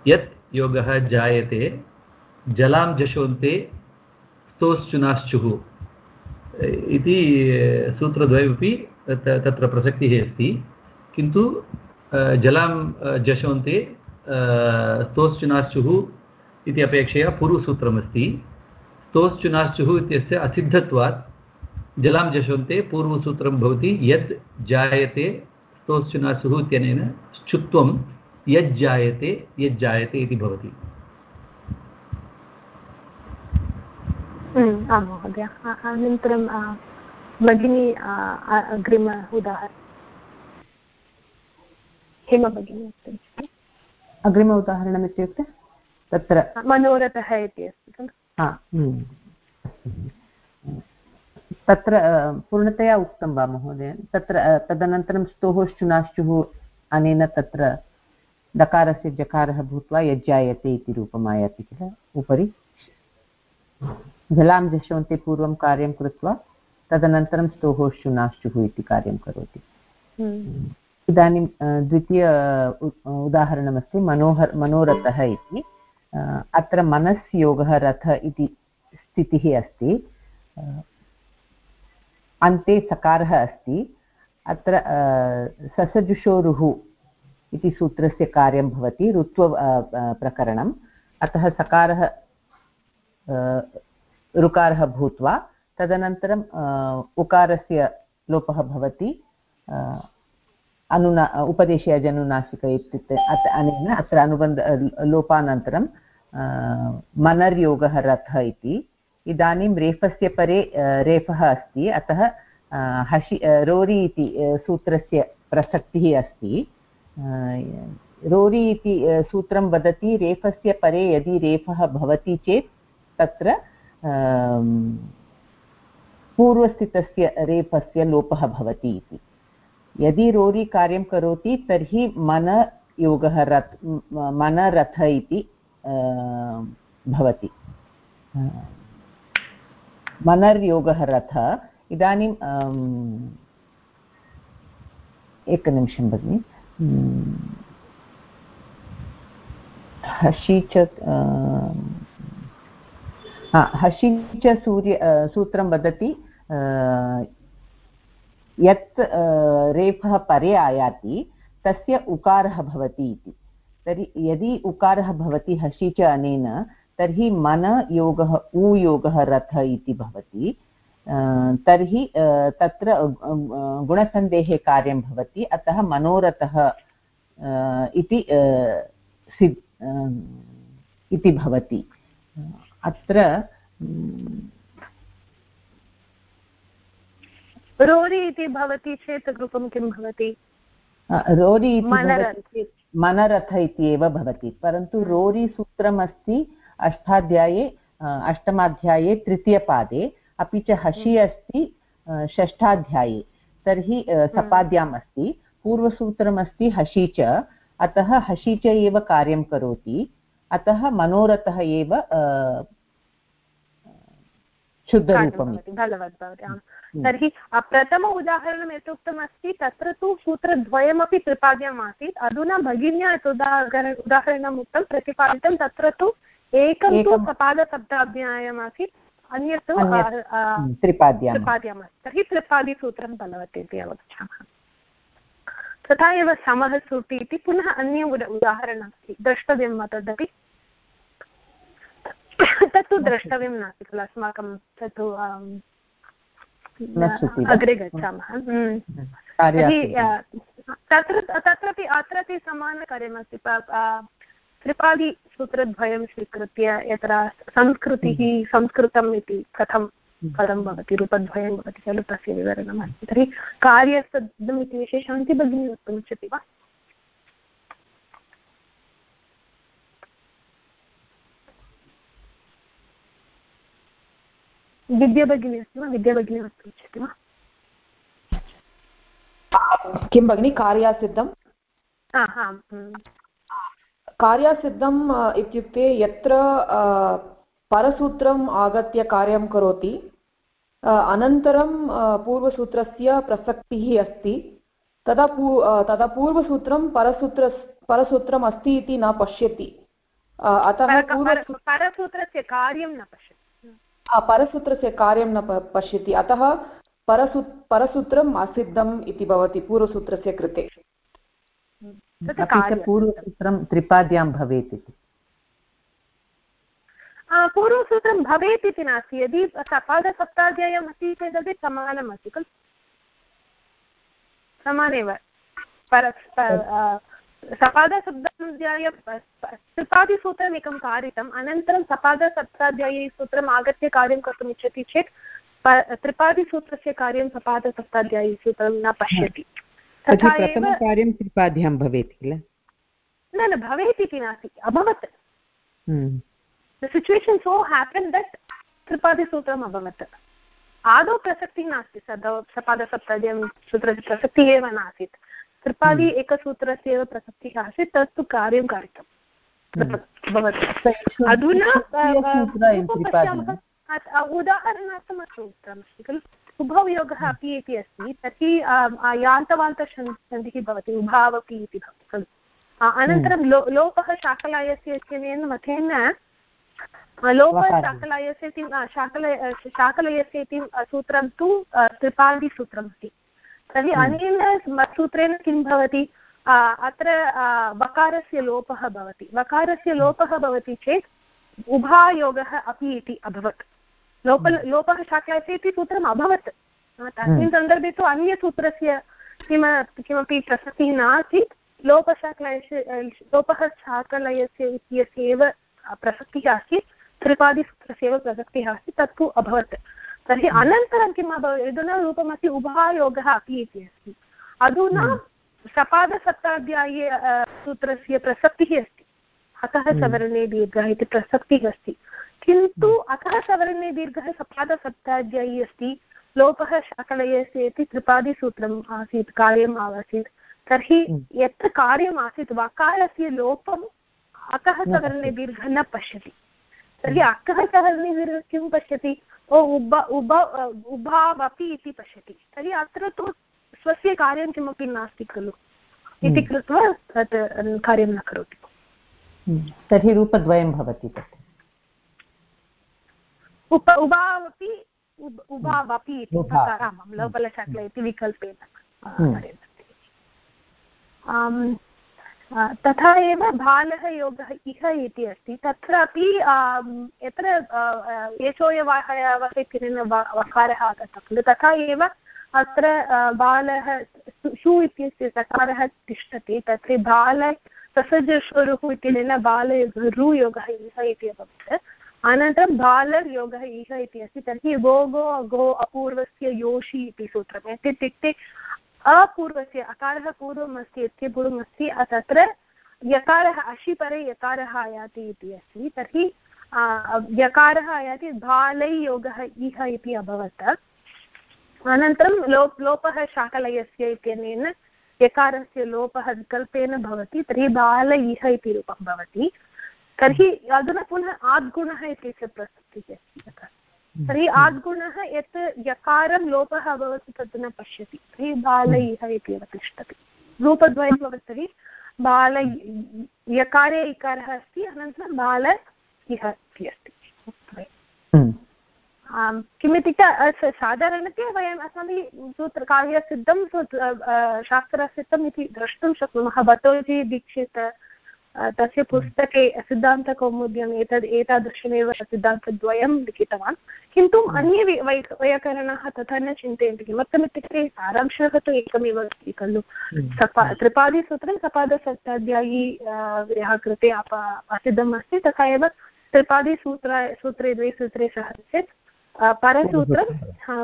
यत् योगः जायते जलां जशोन्ते स्तोश्चुनाश्चुः इति सूत्रद्वयमपि तत्र प्रसक्तिः अस्ति। किन्तु जलां जशोन्ते स्तोश्चुनाश्चुः इति अपेक्षया पूर्वसूत्रमस्ति। स्तोश्चुनाश्चुः इत्यस्य असिद्धत्वात् जलां जशोन्ते पूर्वसूत्रं भवति यत् जायते स्तोश्चुनाश्चुः इत्यनेन श्चुत्वं यज्जायते यज्जायते इति भवति। आं महोदय। अनन्तरं भगिनी अग्रिम उदाहरणं। हेम भगिनी अग्रिम उदाहरणम् इत्युक्ते तत्र मनोरथः इति अस्ति खलु हम्म। तत्र पूर्णतया उक्तं वा महोदय तत्र तदनन्तरं स्तोः श्चुनाश्चुः अनेन तत्र दकारस्य जकारः भूत्वा यज्जायते इति रूपम् आयाति किल उपरि जलां जशोन्ते पूर्वं कार्यं कृत्वा तदनन्तरं स्तोहोश्चुनाश्चुः इति कार्यं करोति हम्म। इदानीं द्वितीय उदाहरणमस्ति मनोहर मनोरथः इति। अत्र मनस्योगः रथ इति स्थितिः अस्ति। अन्ते सकारः अस्ति। अत्र ससजुषोरुः इति सूत्रस्य कार्यं भवति ऋत्व प्रकरणम्। अतः सकारः ऋकारः भूत्वा तदनन्तरम् उकारस्य लोपः भवति। अनुना उपदेशे अजनुनासिक इत्युक्ते अनेन अत्र अनुबन्ध लोपानन्तरं मनर्योगः रथः इति इदानीं रेफस्य परे रेफः अस्ति अतः हसि रोरि इति सूत्रस्य प्रसक्तिः अस्ति रोरि इति सूत्रं वदति रेफस्य परे यदि रेफः भवति चेत् तत्र पूर्वस्थितस्य रेफस्य लोपः भवति इति यदि रोरि कार्यं करोति, तर्हि मन योगः रथ मनरथ इति भवति। मनर्योगः रथ। इदानीं एकनिमिषं भगिनि। हसि च हसि च सूर्य सूत्रं वदति यत् रेफः परे आयाति, तस्य उकारः भवति इति। तर्हि यदि उकारः भवति हसि च अनेन, तर्हि मन योगः, उ योगः रथ इति भवति। तर्हि तत्र गुणसन्देहे कार्यं भवति, अतः मनोरथः इति इति भवति। अत्र रोरि इति भवति चेत् रूपं किं भवति? रोरि इति मनरथ इति एव भवति परन्तु रोरि सूत्रमस्ति अष्टाध्याये अष्टमाध्याये तृतीयपादे अपि च हसि अस्ति षष्ठाध्याये तर्हि सपाद्याम् अस्ति पूर्वसूत्रमस्ति हसि च अतः हसि च एव कार्यं करोति अतः मनोरथः एव शुद्धरूपम् हम्म। तर्हि प्रथम उदाहरणं यत् उक्तमस्ति तत्र तु सूत्रद्वयमपि त्रिपाद्यम् आसीत् अधुना भगिन्या यत् उदाहरण उदाहरणम् उक्तं प्रतिपादितं तत्र तु एकं तु सपादशब्दाध्यायम् आसीत् अन्यत् हम्म, त्रिपाद्याम् त्रिपाद्याम् अस्ति तर्हि त्रिपादिसूत्रं बलवत् इति अवगच्छामः। तथा एव समः सुटि इति पुनः अन्य उदाहरणमस्ति द्रष्टव्यं वा तदपि तत्तु द्रष्टव्यं नास्ति खलु अस्माकं तत्तु अग्रे गच्छामः। हम्म। तत्र तत्रापि अत्रापि समानकार्यमस्ति। त्रिपादिसूत्रद्वयं स्वीकृत्य यत्र संस्कृतिः हम्म। संस्कृतम् इति कथं पदं भवति रूपद्वयं भवति खलु तस्य विवरणमस्ति। तर्हि कार्यस्तम् इति विषये भगिनी वक्तुमिच्छति वा? विद्याभगिनी अस्ति वा? विद्याभगिनी वक्तुमिच्छति वा? किं भगिनि कार्यासिद्धं? कार्यासिद्धम् इत्युक्ते यत्र परसूत्रम् आगत्य कार्यं करोति अनन्तरं पूर्वसूत्रस्य प्रसक्तिः अस्ति। तदा पू तदा पूर्वसूत्रं परसूत्र परसूत्रम् अस्ति इति न पश्यति। अतः परसूत्रस्य कार्यं न पश्यति। परसूत्रस्य कार्यं न पश्यति। अतः परसू परसूत्रम् असिद्धम् इति भवति पूर्वसूत्रस्य कृते। पूर्वसूत्रं त्रिपाद्यां भवेत् इति। पूर्वसूत्रं भवेत् इति नास्ति। यदि सपादसप्ताध्यायम् अस्ति चेदपि समानम् अस्ति खलु? समानेव। पर सपादशब्दाध्याय त्रिपादिसूत्रम् एकं कारितम् अनन्तरं सपादसप्ताध्यायी सूत्रम् आगत्य कार्यं कर्तुम् इच्छति चेत् त्रिपादिसूत्रस्य कार्यं सपादसप्ताध्यायी सूत्रं न पश्यति। तथा एव कार्यं त्रिपाद्यां भवेत् किल? न न भवेत् इति नास्ति अभवत्। the situation so happened त्रिपादिसूत्रम् अभवत्। आदौ प्रसक्तिः नास्ति सपादसप्तद्यं सूत्रस्य प्रसक्तिः एव नासीत्। त्रिपादि हम्म। एकसूत्रस्य एव प्रसक्तिः आसीत् तत्तु कार्यं कारितम्। हम्म। अधुना उदाहरणार्थम् अत्र उक्तमस्ति खलु। उभौ योगः अपि इति अस्ति तर्हि यान्तवान्तसन्धिः भवति उभावपि इति भवति खलु। अनन्तरं लो लोपः शाकलायस्य इत्यनेन मतेन लोपशाकलयस्य इति शाकलय शाकलयस्य इति सूत्रं तु त्रिपादिसूत्रम् अस्ति तर्हि हम्म। अनेन सूत्रेण किं भवति? अत्र वकारस्य लोपः भवति। वकारस्य लोपः भवति चेत् उभायोगः अपि इति अभवत्। लोप हम्म। लोपः शाकलयस्य इति सूत्रम् अभवत्। तस्मिन् हम्म। सन्दर्भे तु अन्यसूत्रस्य किम किमपि प्रसक्तिः नासीत्। लोपशाकलयस्य लोपः शाकलयस्य इत्यस्य एव प्रसक्तिः आसीत्। त्रिपादिसूत्रस्य एव प्रसक्तिः अस्ति तत्तु अभवत्। तर्हि हम्म। अनन्तरं किम् अभवत् अधुना रूपमस्ति उभायोगः अपि इति अस्ति। अधुना हम्म। सपादसप्ताध्याये सूत्रस्य प्रसक्तिः अस्ति। अतः हम्म। सवर्णे दीर्घः इति प्रसक्तिः अस्ति। किन्तु अतः सवर्णे दीर्घः सपादसप्ताध्यायी अस्ति। लोपः शाकलयस्य इति त्रिपादिसूत्रम् आसीत् कार्यम् आसीत् तर्हि यत्र कार्यम् आसीत् वकारस्य लोपम् अतः सवर्णे दीर्घः न पश्यति। तर्हि अकः सः किं पश्यति? ओ उब उब उभावपि इति पश्यति तर्हि अत्र तु स्वस्य कार्यं किमपि नास्ति खलु इति हम्म। कृत्वा तत् कार्यं न करोति हम्म। तर्हि रूपद्वयं भवति तत् उप उभावपि उभावपि इति आमां लवलशाकल इति विकल्पेन हम्म। तथा एव बालः योगः इह इति अस्ति। तत्रापि यत्र एषोयवाहयवसेन वकारः आगतः खलु। तथा एव अत्र बालः शु इत्यस्य सकारः तिष्ठति। तत्र बाल ससजश्वरुः इत्यनेन बाल रुयोगः इह इति अभवत्। अनन्तरं बालर्योगः इह इति अस्ति। तर्हि गोगो अगो अपूर्वस्य योषि इति सूत्रम्। इत्युक्ते अपूर्वस्य, अकारः पूर्वम् अस्ति यस्य पूर्वम् अस्ति तत्र यकारः अशिपरे यकारः आयाति इति अस्ति। तर्हि यकारः आयाति बालै योगः इह इति अभवत्। अनन्तरं लोप्, लोपः शाकलयस्य इत्यनेन यकारस्य लोपः विकल्पेन भवति, तर्हि बाल इह इति रूपं भवति। तर्हि अधुना पुनः आद्गुणः इत्यस्य प्रसक्तिः अस्ति। तर्हि हम्म। आद्गुणः यत् यकारं लोपः अभवत् तत् न पश्यति तर्हि बाल हम्म। इति एव तिष्ठति रूपद्वयं भवति तर्हि बाल यकारे इकारः अस्ति अनन्तरं बाल इह इति अस्ति हम्म। किमित्युक्ते साधारणतया वयम् अस्माभिः सूत्रकाव्यसिद्धं शास्त्रसिद्धम् इति द्रष्टुं शक्नुमः भटोजी दीक्षित तस्य पुस्तके सिद्धान्तकौमुद्यम् एतद् एतादृशमेव सिद्धान्तद्वयं लिखितवान्। किन्तु अन्ये वै वैयाकरणाः तथा न चिन्तयन्ति। किमर्थमित्युक्ते सारांशः तु एकमेव अस्ति खलु। सपा त्रिपादिसूत्रं सपादसप्ताध्यायी यः कृते अप असिद्धम् अस्ति। तथा एव त्रिपादिसूत्र सूत्रे द्वे सूत्रे सह चेत् परसूत्रं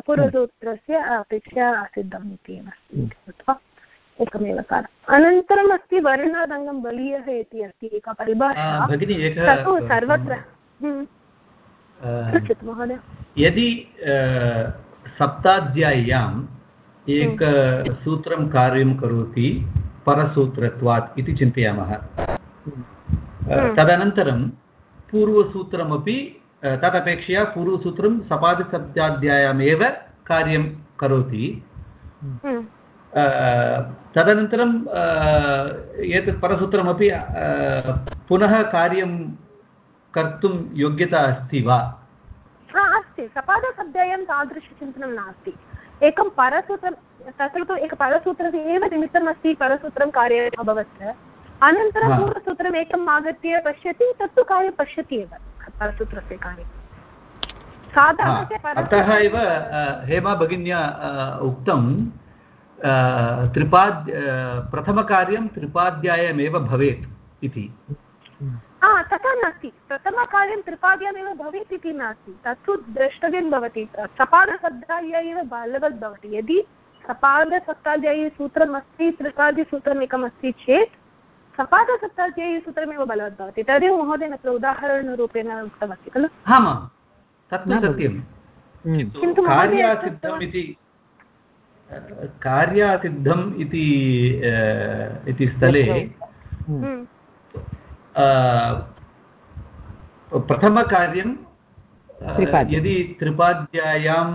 पूर्वसूत्रस्य अपेक्षया सिद्धम् इति एव अस्ति। कृत्वा एकमेव कारणम् अनन्तरम् अस्ति वर्णादङ्गं बलीयः इति अस्ति एका परिभाषा। तत्तु सर्वत्र। पृच्छतु महोदय। यदि सप्ताध्याय्याम् एक सूत्रं कार्यं करोति परसूत्रत्वात् इति चिन्तयामः। तदनन्तरं पूर्वसूत्रमपि तदपेक्षया पूर्वसूत्रं सपादिशब्दाध्यायामेव कार्यं करोति। हम्म। तदनन्तरं एतत् परसूत्रमपि पुनः कार्यं कर्तुं योग्यता अस्ति वा? अस्ति। सपादशब्दायां तादृशचिन्तनं नास्ति। एकं परसूत्रं तत्र तु एक परसूत्रस्य एव निमित्तम् अस्ति परसूत्रं कार्यम् अभवत्। अनन्तरं पूर्वसूत्रम् एकम् आगत्य पश्यति तत्तु कार्यं पश्यति एव परसूत्रस्य कार्यं। अतः एव हेमा भगिन्या उक्तं त्रिपाद् प्रथमकार्यं त्रिपाध्यायमेव भवेत् इति तथा नास्ति प्रथमकार्यं त्रिपाद्यामेव भवेत् इति नास्ति तत्तु द्रष्टव्यं भवति सपादसप्ताध्यायी एव बालवत् भवति यदि सपादसप्ताध्यायी सूत्रम् अस्ति चेत् सपादसप्ताध्यायी सूत्रमेव बलवत् भवति तदेव महोदयेन अत्र उदाहरणरूपेण उक्तमस्ति खलु आमां तत् न सत्यं किन्तु कार्यासिद्धम् इति कार्यासिद्धम् इति इति स्थले हम्म। प्रथमकार्यं यदि त्रिपाध्यायां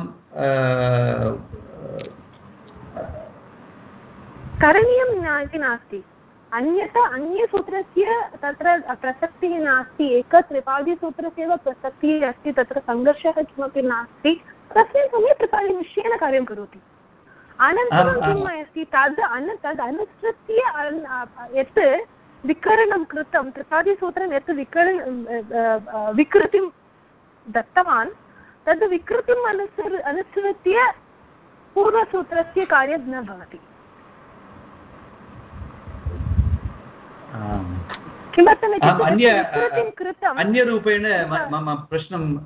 करणीयं इति नास्ति। अन्यथा अन्यसूत्रस्य तत्र प्रसक्तिः नास्ति। एकत्रिपादिसूत्रस्य एव प्रसक्तिः अस्ति तत्र सङ्घर्षः किमपि नास्ति। तस्मिन् समये त्रिपादि निश्चयेन कार्यं करोति। अनन्तरं किम् अस्ति? तद् अन तद् अनुसृत्य यत् विकरणं कृतं त्रिपादिसूत्रं यत् विकरण विकृतिं दत्तवान् तद् विकृतिम् अनुसृ अनुसृत्य पूर्वसूत्रस्य कार्यं न भवति। अन्यरूपेण मम प्रश्नं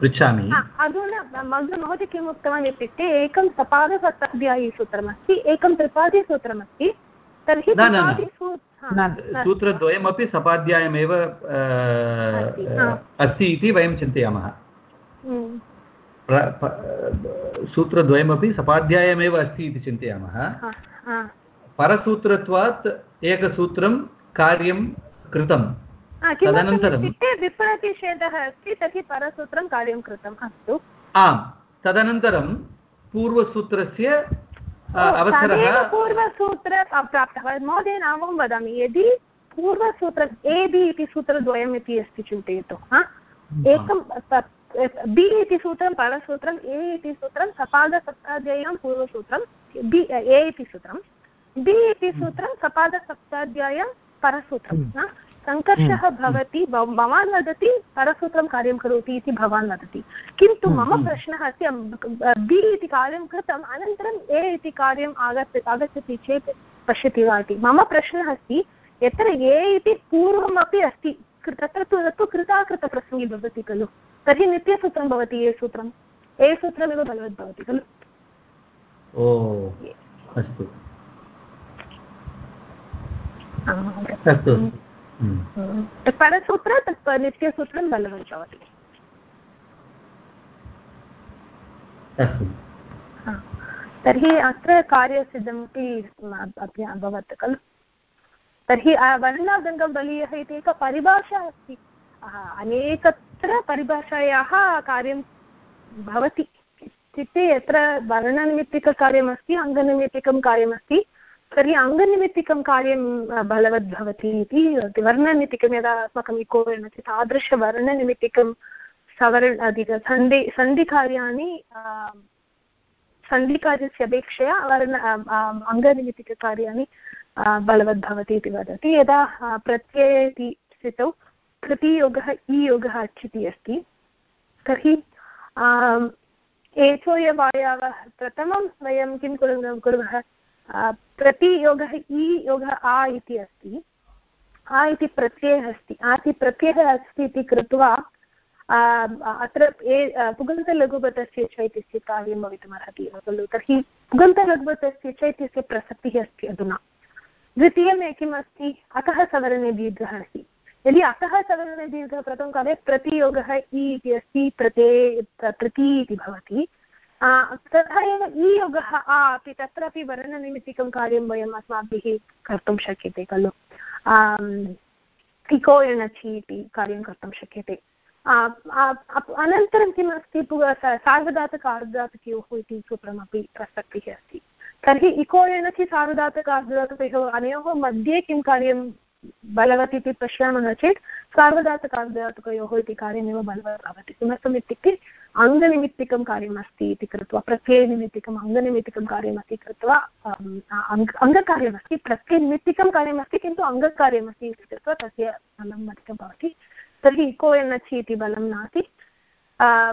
पृच्छामि. अधुना महोदय किम् उक्तवान् इत्युक्ते एकं सपादसप्ताध्यायीसूत्रमस्ति एकं त्रिपादिसूत्रमस्ति तर्हि सूत्रद्वयमपि सपाध्यायमेव अस्ति इति वयं चिन्तयामः. हम्म। सूत्रद्वयमपि सपाध्यायमेव अस्ति इति चिन्तयामः. परसूत्रत्वात् एकसूत्रं कार्यं कृतं तदनन्तरं विप्रतिषेधः अस्ति तर्हि परसूत्रं कार्यं कृतम् अस्तु। आम् तदनन्तरं पूर्वसूत्रस्य अवसरः पूर्वसूत्र प्राप्तः। महोदय नामं वदामि यदि पूर्वसूत्रम् ए बि इति सूत्रद्वयम् इति अस्ति चिन्तयतु एकं बि इति सूत्रं परसूत्रम् ए इति सूत्रं सपादसप्ताध्याय्यां पूर्वसूत्रं बि ए इति सूत्रं। बि इति हम्म। सूत्रं सपादसप्ताध्याय परसूत्रं हम्म। सङ्कर्षः हम्म। भवति भवान् वदति परसूत्रं कार्यं करोति इति भवान् वदति। किन्तु मम प्रश्नः अस्ति बि इति कार्यं कृतम् अनन्तरम् ए इति कार्यम् आगच्छ आगच्छति चेत् पश्यति वा इति। मम प्रश्नः अस्ति यत्र ए इति पूर्वमपि अस्ति तत्र तु तत्तु कृताकृतप्रसङ्गे भवति खलु। तर्हि नित्यसूत्रं भवति ए सूत्रम्। ए सूत्रमेव बलवद् खलु। ओ अस्तु। अस्तु। परसूत्र तत् नित्यसूत्रं बलवत् भवति अस्तु तर्हि अत्र कार्यसिद्धमपि अभवत् खलु। तर्हि वर्णादङ्गबलीयः इति एका परिभाषा अस्ति। अनेकत्र परिभाषायाः कार्यं भवति। इत्युक्ते यत्र वर्णनिमित्तिककार्यमस्ति अङ्गनिमित्तिकं कार्यमस्ति तर्हि अङ्गनिमित्तिकं कार्यं बलवद्भवति इति वर्णनिमित्तिकं यदा अस्माकम् इको अस्ति, तादृशवर्णनिमित्तिकं सवर्ण अधिक सन्धि, सन्धिकार्याणि सन्धिकार्यस्य अपेक्षया वर्ण अङ्गनिमित्तिककार्याणि बलवद्भवति इति वदति। यदा प्रत्यये इति स्थितौ कृतियोगः ईयोगः अच्युति अस्ति। तर्हि एचोयवायावः प्रथमं वयं किं कुर्मः? प्रतियोगः इ योगः आ इति अस्ति। आ इति प्रत्ययः अस्ति। आ इति प्रत्ययः अस्ति इति कृत्वा अत्र ए पुगन्तलघुपतस्य च इत्यस्य कार्यं भवितुमर्हति। एव खलु, तर्हि पुगन्तलघुपतस्य च इत्यस्य प्रसक्तिः अस्ति अधुना। द्वितीयं किम् अस्ति अतः सवर्णे दीर्घः अस्ति। यदि अतः सवर्णे दीर्घः प्रथमकाले प्रतियोगः इ इति अस्ति प्रते प्रति इति भवति तथा एव योगः आ, अपि तत्रापि वर्णनिमित्तिकं कार्यं वयम् अस्माभिः कर्तुं शक्यते, खलु? इको एणचि इति कार्यं कर्तुं शक्यते। अनन्तरं किम् अस्ति? सार्वधातक आर्धातकयोः इति सूत्रमपि प्रसक्तिः अस्ति। तर्हि इको एणचि सार्वधातक आर्धातकयोः अनयोः मध्ये किं कार्यं बलवत् इति पश्यामः चेत् सार्वधातकार्धातुकयोः इति कार्यमेव बलवत् भवति। किमर्थम् इत्युक्ते अङ्गनिमित्तिकं कार्यमस्ति इति कृत्वा, प्रत्ययनिमित्तिकम् अङ्गनिमित्तिकं कार्यमस्ति कृत्वा अङ्गकार्यमस्ति, प्रत्ययनिमित्तिकं कार्यमस्ति किन्तु अङ्गकार्यमस्ति इति कृत्वा तस्य बलम् अधिकं भवति। तर्हि इको एनचि इति बलं नास्ति।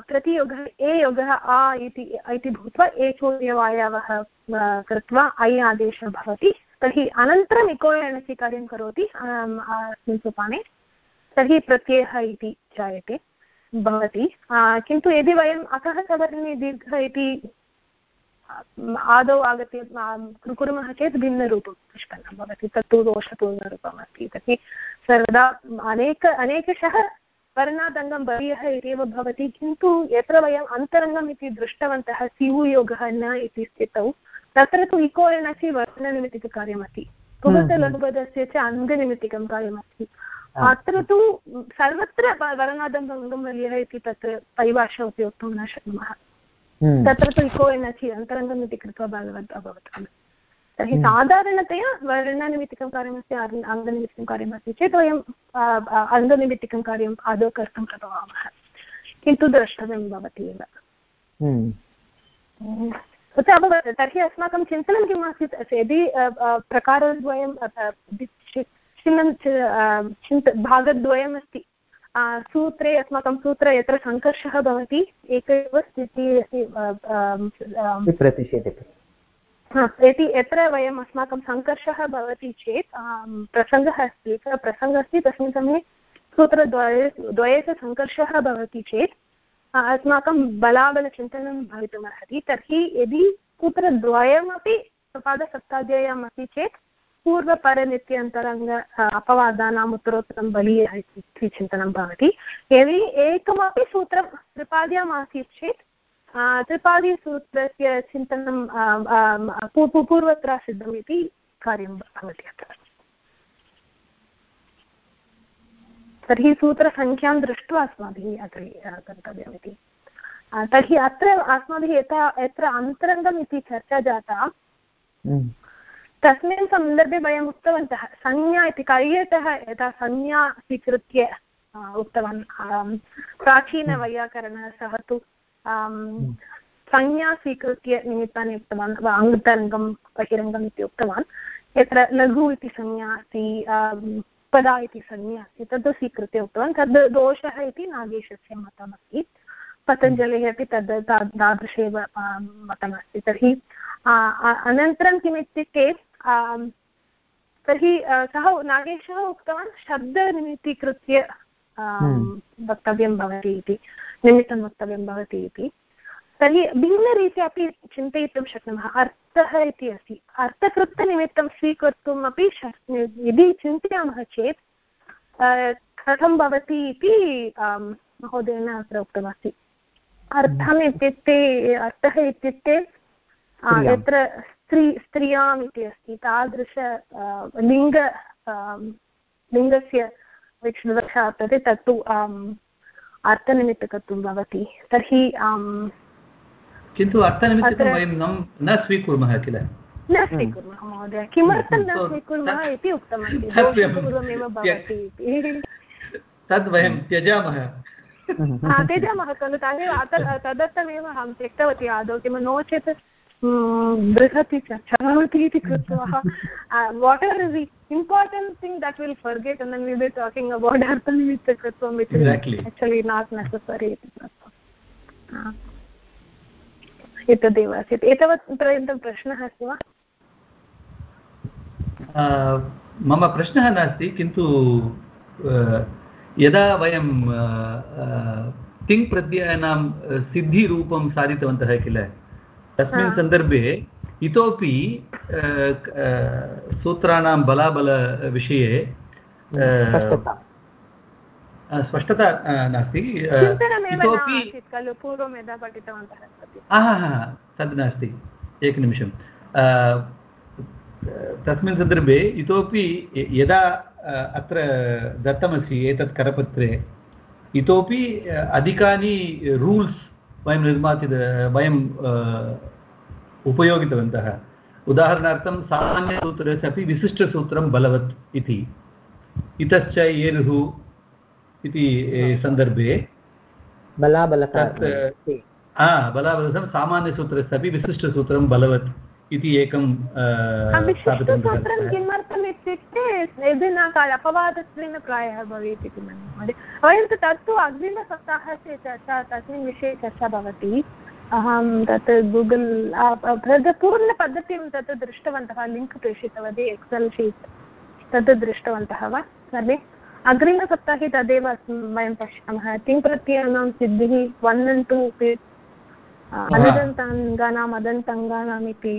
प्रतियोगः ए योगः आ इति इति भूत्वा एचोर्यवायवः कृत्वा ऐ आदेशः भवति। तर्हि अनन्तरम् इको एणसि कार्यं करोति अस्मिन् सोपाने। तर्हि प्रत्ययः इति जायते। भवति। किन्तु यदि वयम् अकः सवर्णे दीर्घः इति आदौ आगत्य कुर्मः चेत् भिन्नरूपं निष्पन्नं भवति। तत्तु दोषपूर्णरूपम् अस्ति तर्हि सर्वदा अनेक अनेकशः वर्णादङ्गं बलीयः इत्येव भवति। किन्तु यत्र वयम् अन्तरङ्गम् इति दृष्टवन्तः स्यूयोगः न इति स्थितौ तत्र तु इको एणसि वर्णनिमित्तिककार्यमस्ति। पुगतलघुपदस्य च अङ्गनिमित्तिकं कार्यमस्ति। अत्र तु सर्वत्र वर्णादं अङ्गमल्यः इति तत्र परिभाषा अपि वक्तुं न शक्नुमः। तत्र तु इको एणसि अन्तरङ्गम् इति कृत्वा बलवत् अभवत् खलु तर्हि। साधारणतया वर्णनिमित्तिकं कार्यमस्ति अङ्गनिमित्तिकं कार्यमस्ति चेत् वयम् अङ्गनिमित्तिकं कार्यम् आदौ कर्तुं प्रभवामः किन्तु द्रष्टव्यं भवति एव तर्हि अस्माकं चिन्तनं किम् आसीत् यदि प्रकारद्वयं चिन्त भागद्वयमस्ति। सूत्रे अस्माकं सूत्रे यत्र सङ्कर्षः भवति एक एव स्थितिः अस्ति यदि यत्र वयम् अस्माकं सङ्कर्षः भवति चेत् प्रसङ्गः अस्ति एकः प्रसङ्गः अस्ति तस्मिन् समये सूत्रद्वये द्वयस्य सङ्कर्षः भवति चेत् अस्माकं बलाबलचिन्तनं भवितुमर्हति। तर्हि यदि सूत्रद्वयमपि पादसप्ताध्याय्याम् अस्ति चेत् पूर्वपरनित्यन्तरङ्ग अपवादानाम् उत्तरोत्तरं बलीयः इति चिन्तनं भवति। यदि एकमपि सूत्रं त्रिपाद्याम् आसीत् चेत् त्रिपादीसूत्रस्य चिन्तनं पूर्वत्र सिद्धम् इति कार्यं भवति अत्र। तर्हि सूत्रसङ्ख्यां दृष्ट्वा अस्माभिः अग्रे गन्तव्यमिति तर्हि अत्र अस्माभिः यथा, यत्र अन्तरङ्गम् इति चर्चा जाता हम्म। तस्मिन् सन्दर्भे वयम् उक्तवन्तः संज्ञा इति कार्यतः यथा संज्ञा स्वीकृत्य उक्तवान् प्राचीनवैयाकरणः सः तु संज्ञा स्वीकृत्य निमित्तानि उक्तवान् अङ्गतरङ्गं बहिरङ्गम् इति उक्तवान् यत्र लघु इति संज्ञा अस्ति पदा इति संज्ञा अस्ति तद् स्वीकृत्य उक्तवान् तद् दोषः इति नागेशस्य मतमस्ति पतञ्जलिः अपि तद् तादृशेव मतमस्ति तर्हि अनन्तरं किम् इत्युक्ते तर्हि सः नागेशः उक्तवान् शब्दनिमित्तीकृत्य वक्तव्यं भवति इति निमित्तं वक्तव्यं भवति इति। तर्हि भिन्नरीत्या अपि चिन्तयितुं शक्नुमः अर्थः इति अस्ति। अर्थकृतनिमित्तं स्वीकर्तुम् अपि यदि चिन्तयामः चेत् कथं भवति इति महोदयेन अत्र उक्तमस्ति। अर्थम् इत्युक्ते अर्थः इत्युक्ते यत्र स्त्री स्त्रियाम् इति अस्ति। तादृश लिङ्ग लिङ्गस्य विवक्षा वर्तते तत्तु अर्थनिमित्तकत्वं भवति। तर्हि किन्तु अर्थनिमित्तं वयं न स्वीकुर्मः किल? न स्वीकुर्मः महोदय। किमर्थं न स्वीकुर्मः इति उक्तमस्ति। पूर्वमेव भवति तद् वयं त्यजामः। त्यजामः खलु। तदेव तदर्थमेव अहं त्यक्तवती आदौ। किं नो चेत् बृहत् इति चलति इति कृत्वा what are the important thing that will forget when we talking about अर्थनिमित्त कृत्वा एक्चुलि नाट् नेसरि इति कृत्वा एतदेव आसीत्। एतावत् पर्यन्तं प्रश्नः अस्ति वा? मम प्रश्नः नास्ति किन्तु यदा वयं तिङ्प्रत्ययानां सिद्धिरूपं साधितवन्तः किल तस्मिन् सन्दर्भे इतोपि सूत्राणां बलाबलविषये स्पष्टता। नास्ति। इतोपि तद् नास्ति एकनिमिषं तस्मिन् सन्दर्भे इतोपि यदा अत्र दत्तमस्ति एतत् करपत्रे इतोपि अधिकानि रूल्स् वयं निर्माति वयं उपयोगितवन्तः। उदाहरणार्थं सामान्यसूत्रस्य अपि विशिष्टसूत्रं बलवत् इति। इतश्च एरुः इति सन्दर्भे। बलाबलकात् बलाबलसं सामान्यसूत्रस्य अपि विशिष्टसूत्रं बलवत्। इति एकं किमर्थम् इत्युक्ते न अपवादत्वेन प्रायः भवेत् इति मन्ये। वयं तु तत्तु अग्रिमसप्ताहस्य चर्चा तस्मिन् विषये चर्चा भवति। अहं तत् गूगल् पूर्णपद्धतिं तत् दृष्टवन्तः, लिङ्क् प्रेषितवती एक्सेल् शीट् तत् दृष्टवन्तः वा? सर्वे? अग्रिमसप्ताहे तदेव वयं पश्यामः। किं प्रत्ययानां सिद्धिः वन् अण्ड् टु अनदन्ताङ्गानाम् अदन्ताङ्गानाम् इति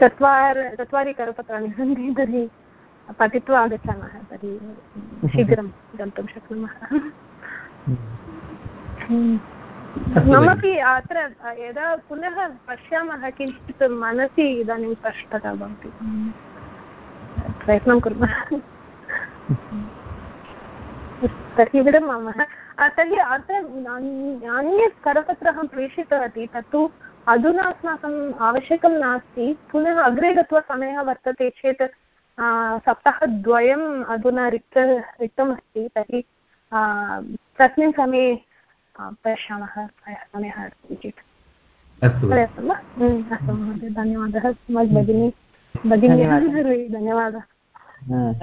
चत्वार चत्वारि करपत्राणि सन्ति तर्हि पठित्वा आगच्छामः तर्हि शीघ्रं गन्तुं शक्नुमः। ममपि अत्र यदा पुनः पश्यामः किञ्चित् मनसि इदानीं स्पष्टता भवति। प्रयत्नं कुर्मः। तर्हि विरमामः। तर्हि अत्र अन्यत् करपत्रम् अहं प्रेषितवती तत्तु अधुना अस्माकम् आवश्यकं नास्ति पुनः अग्रे गत्वा समयः वर्तते चेत् सप्ताहद्वयम् अधुना रिक्त रिक्तमस्ति तर्हि तस्मिन् समये पश्यामः समयः अस्ति चेत्। पर्याप्तं वा? अस्तु महोदय धन्यवादः। भगिनी भगिनी धन्यवादः।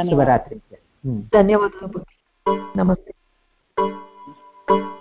शुभरात्रि। धन्यवादः नमस्ते। Thank you.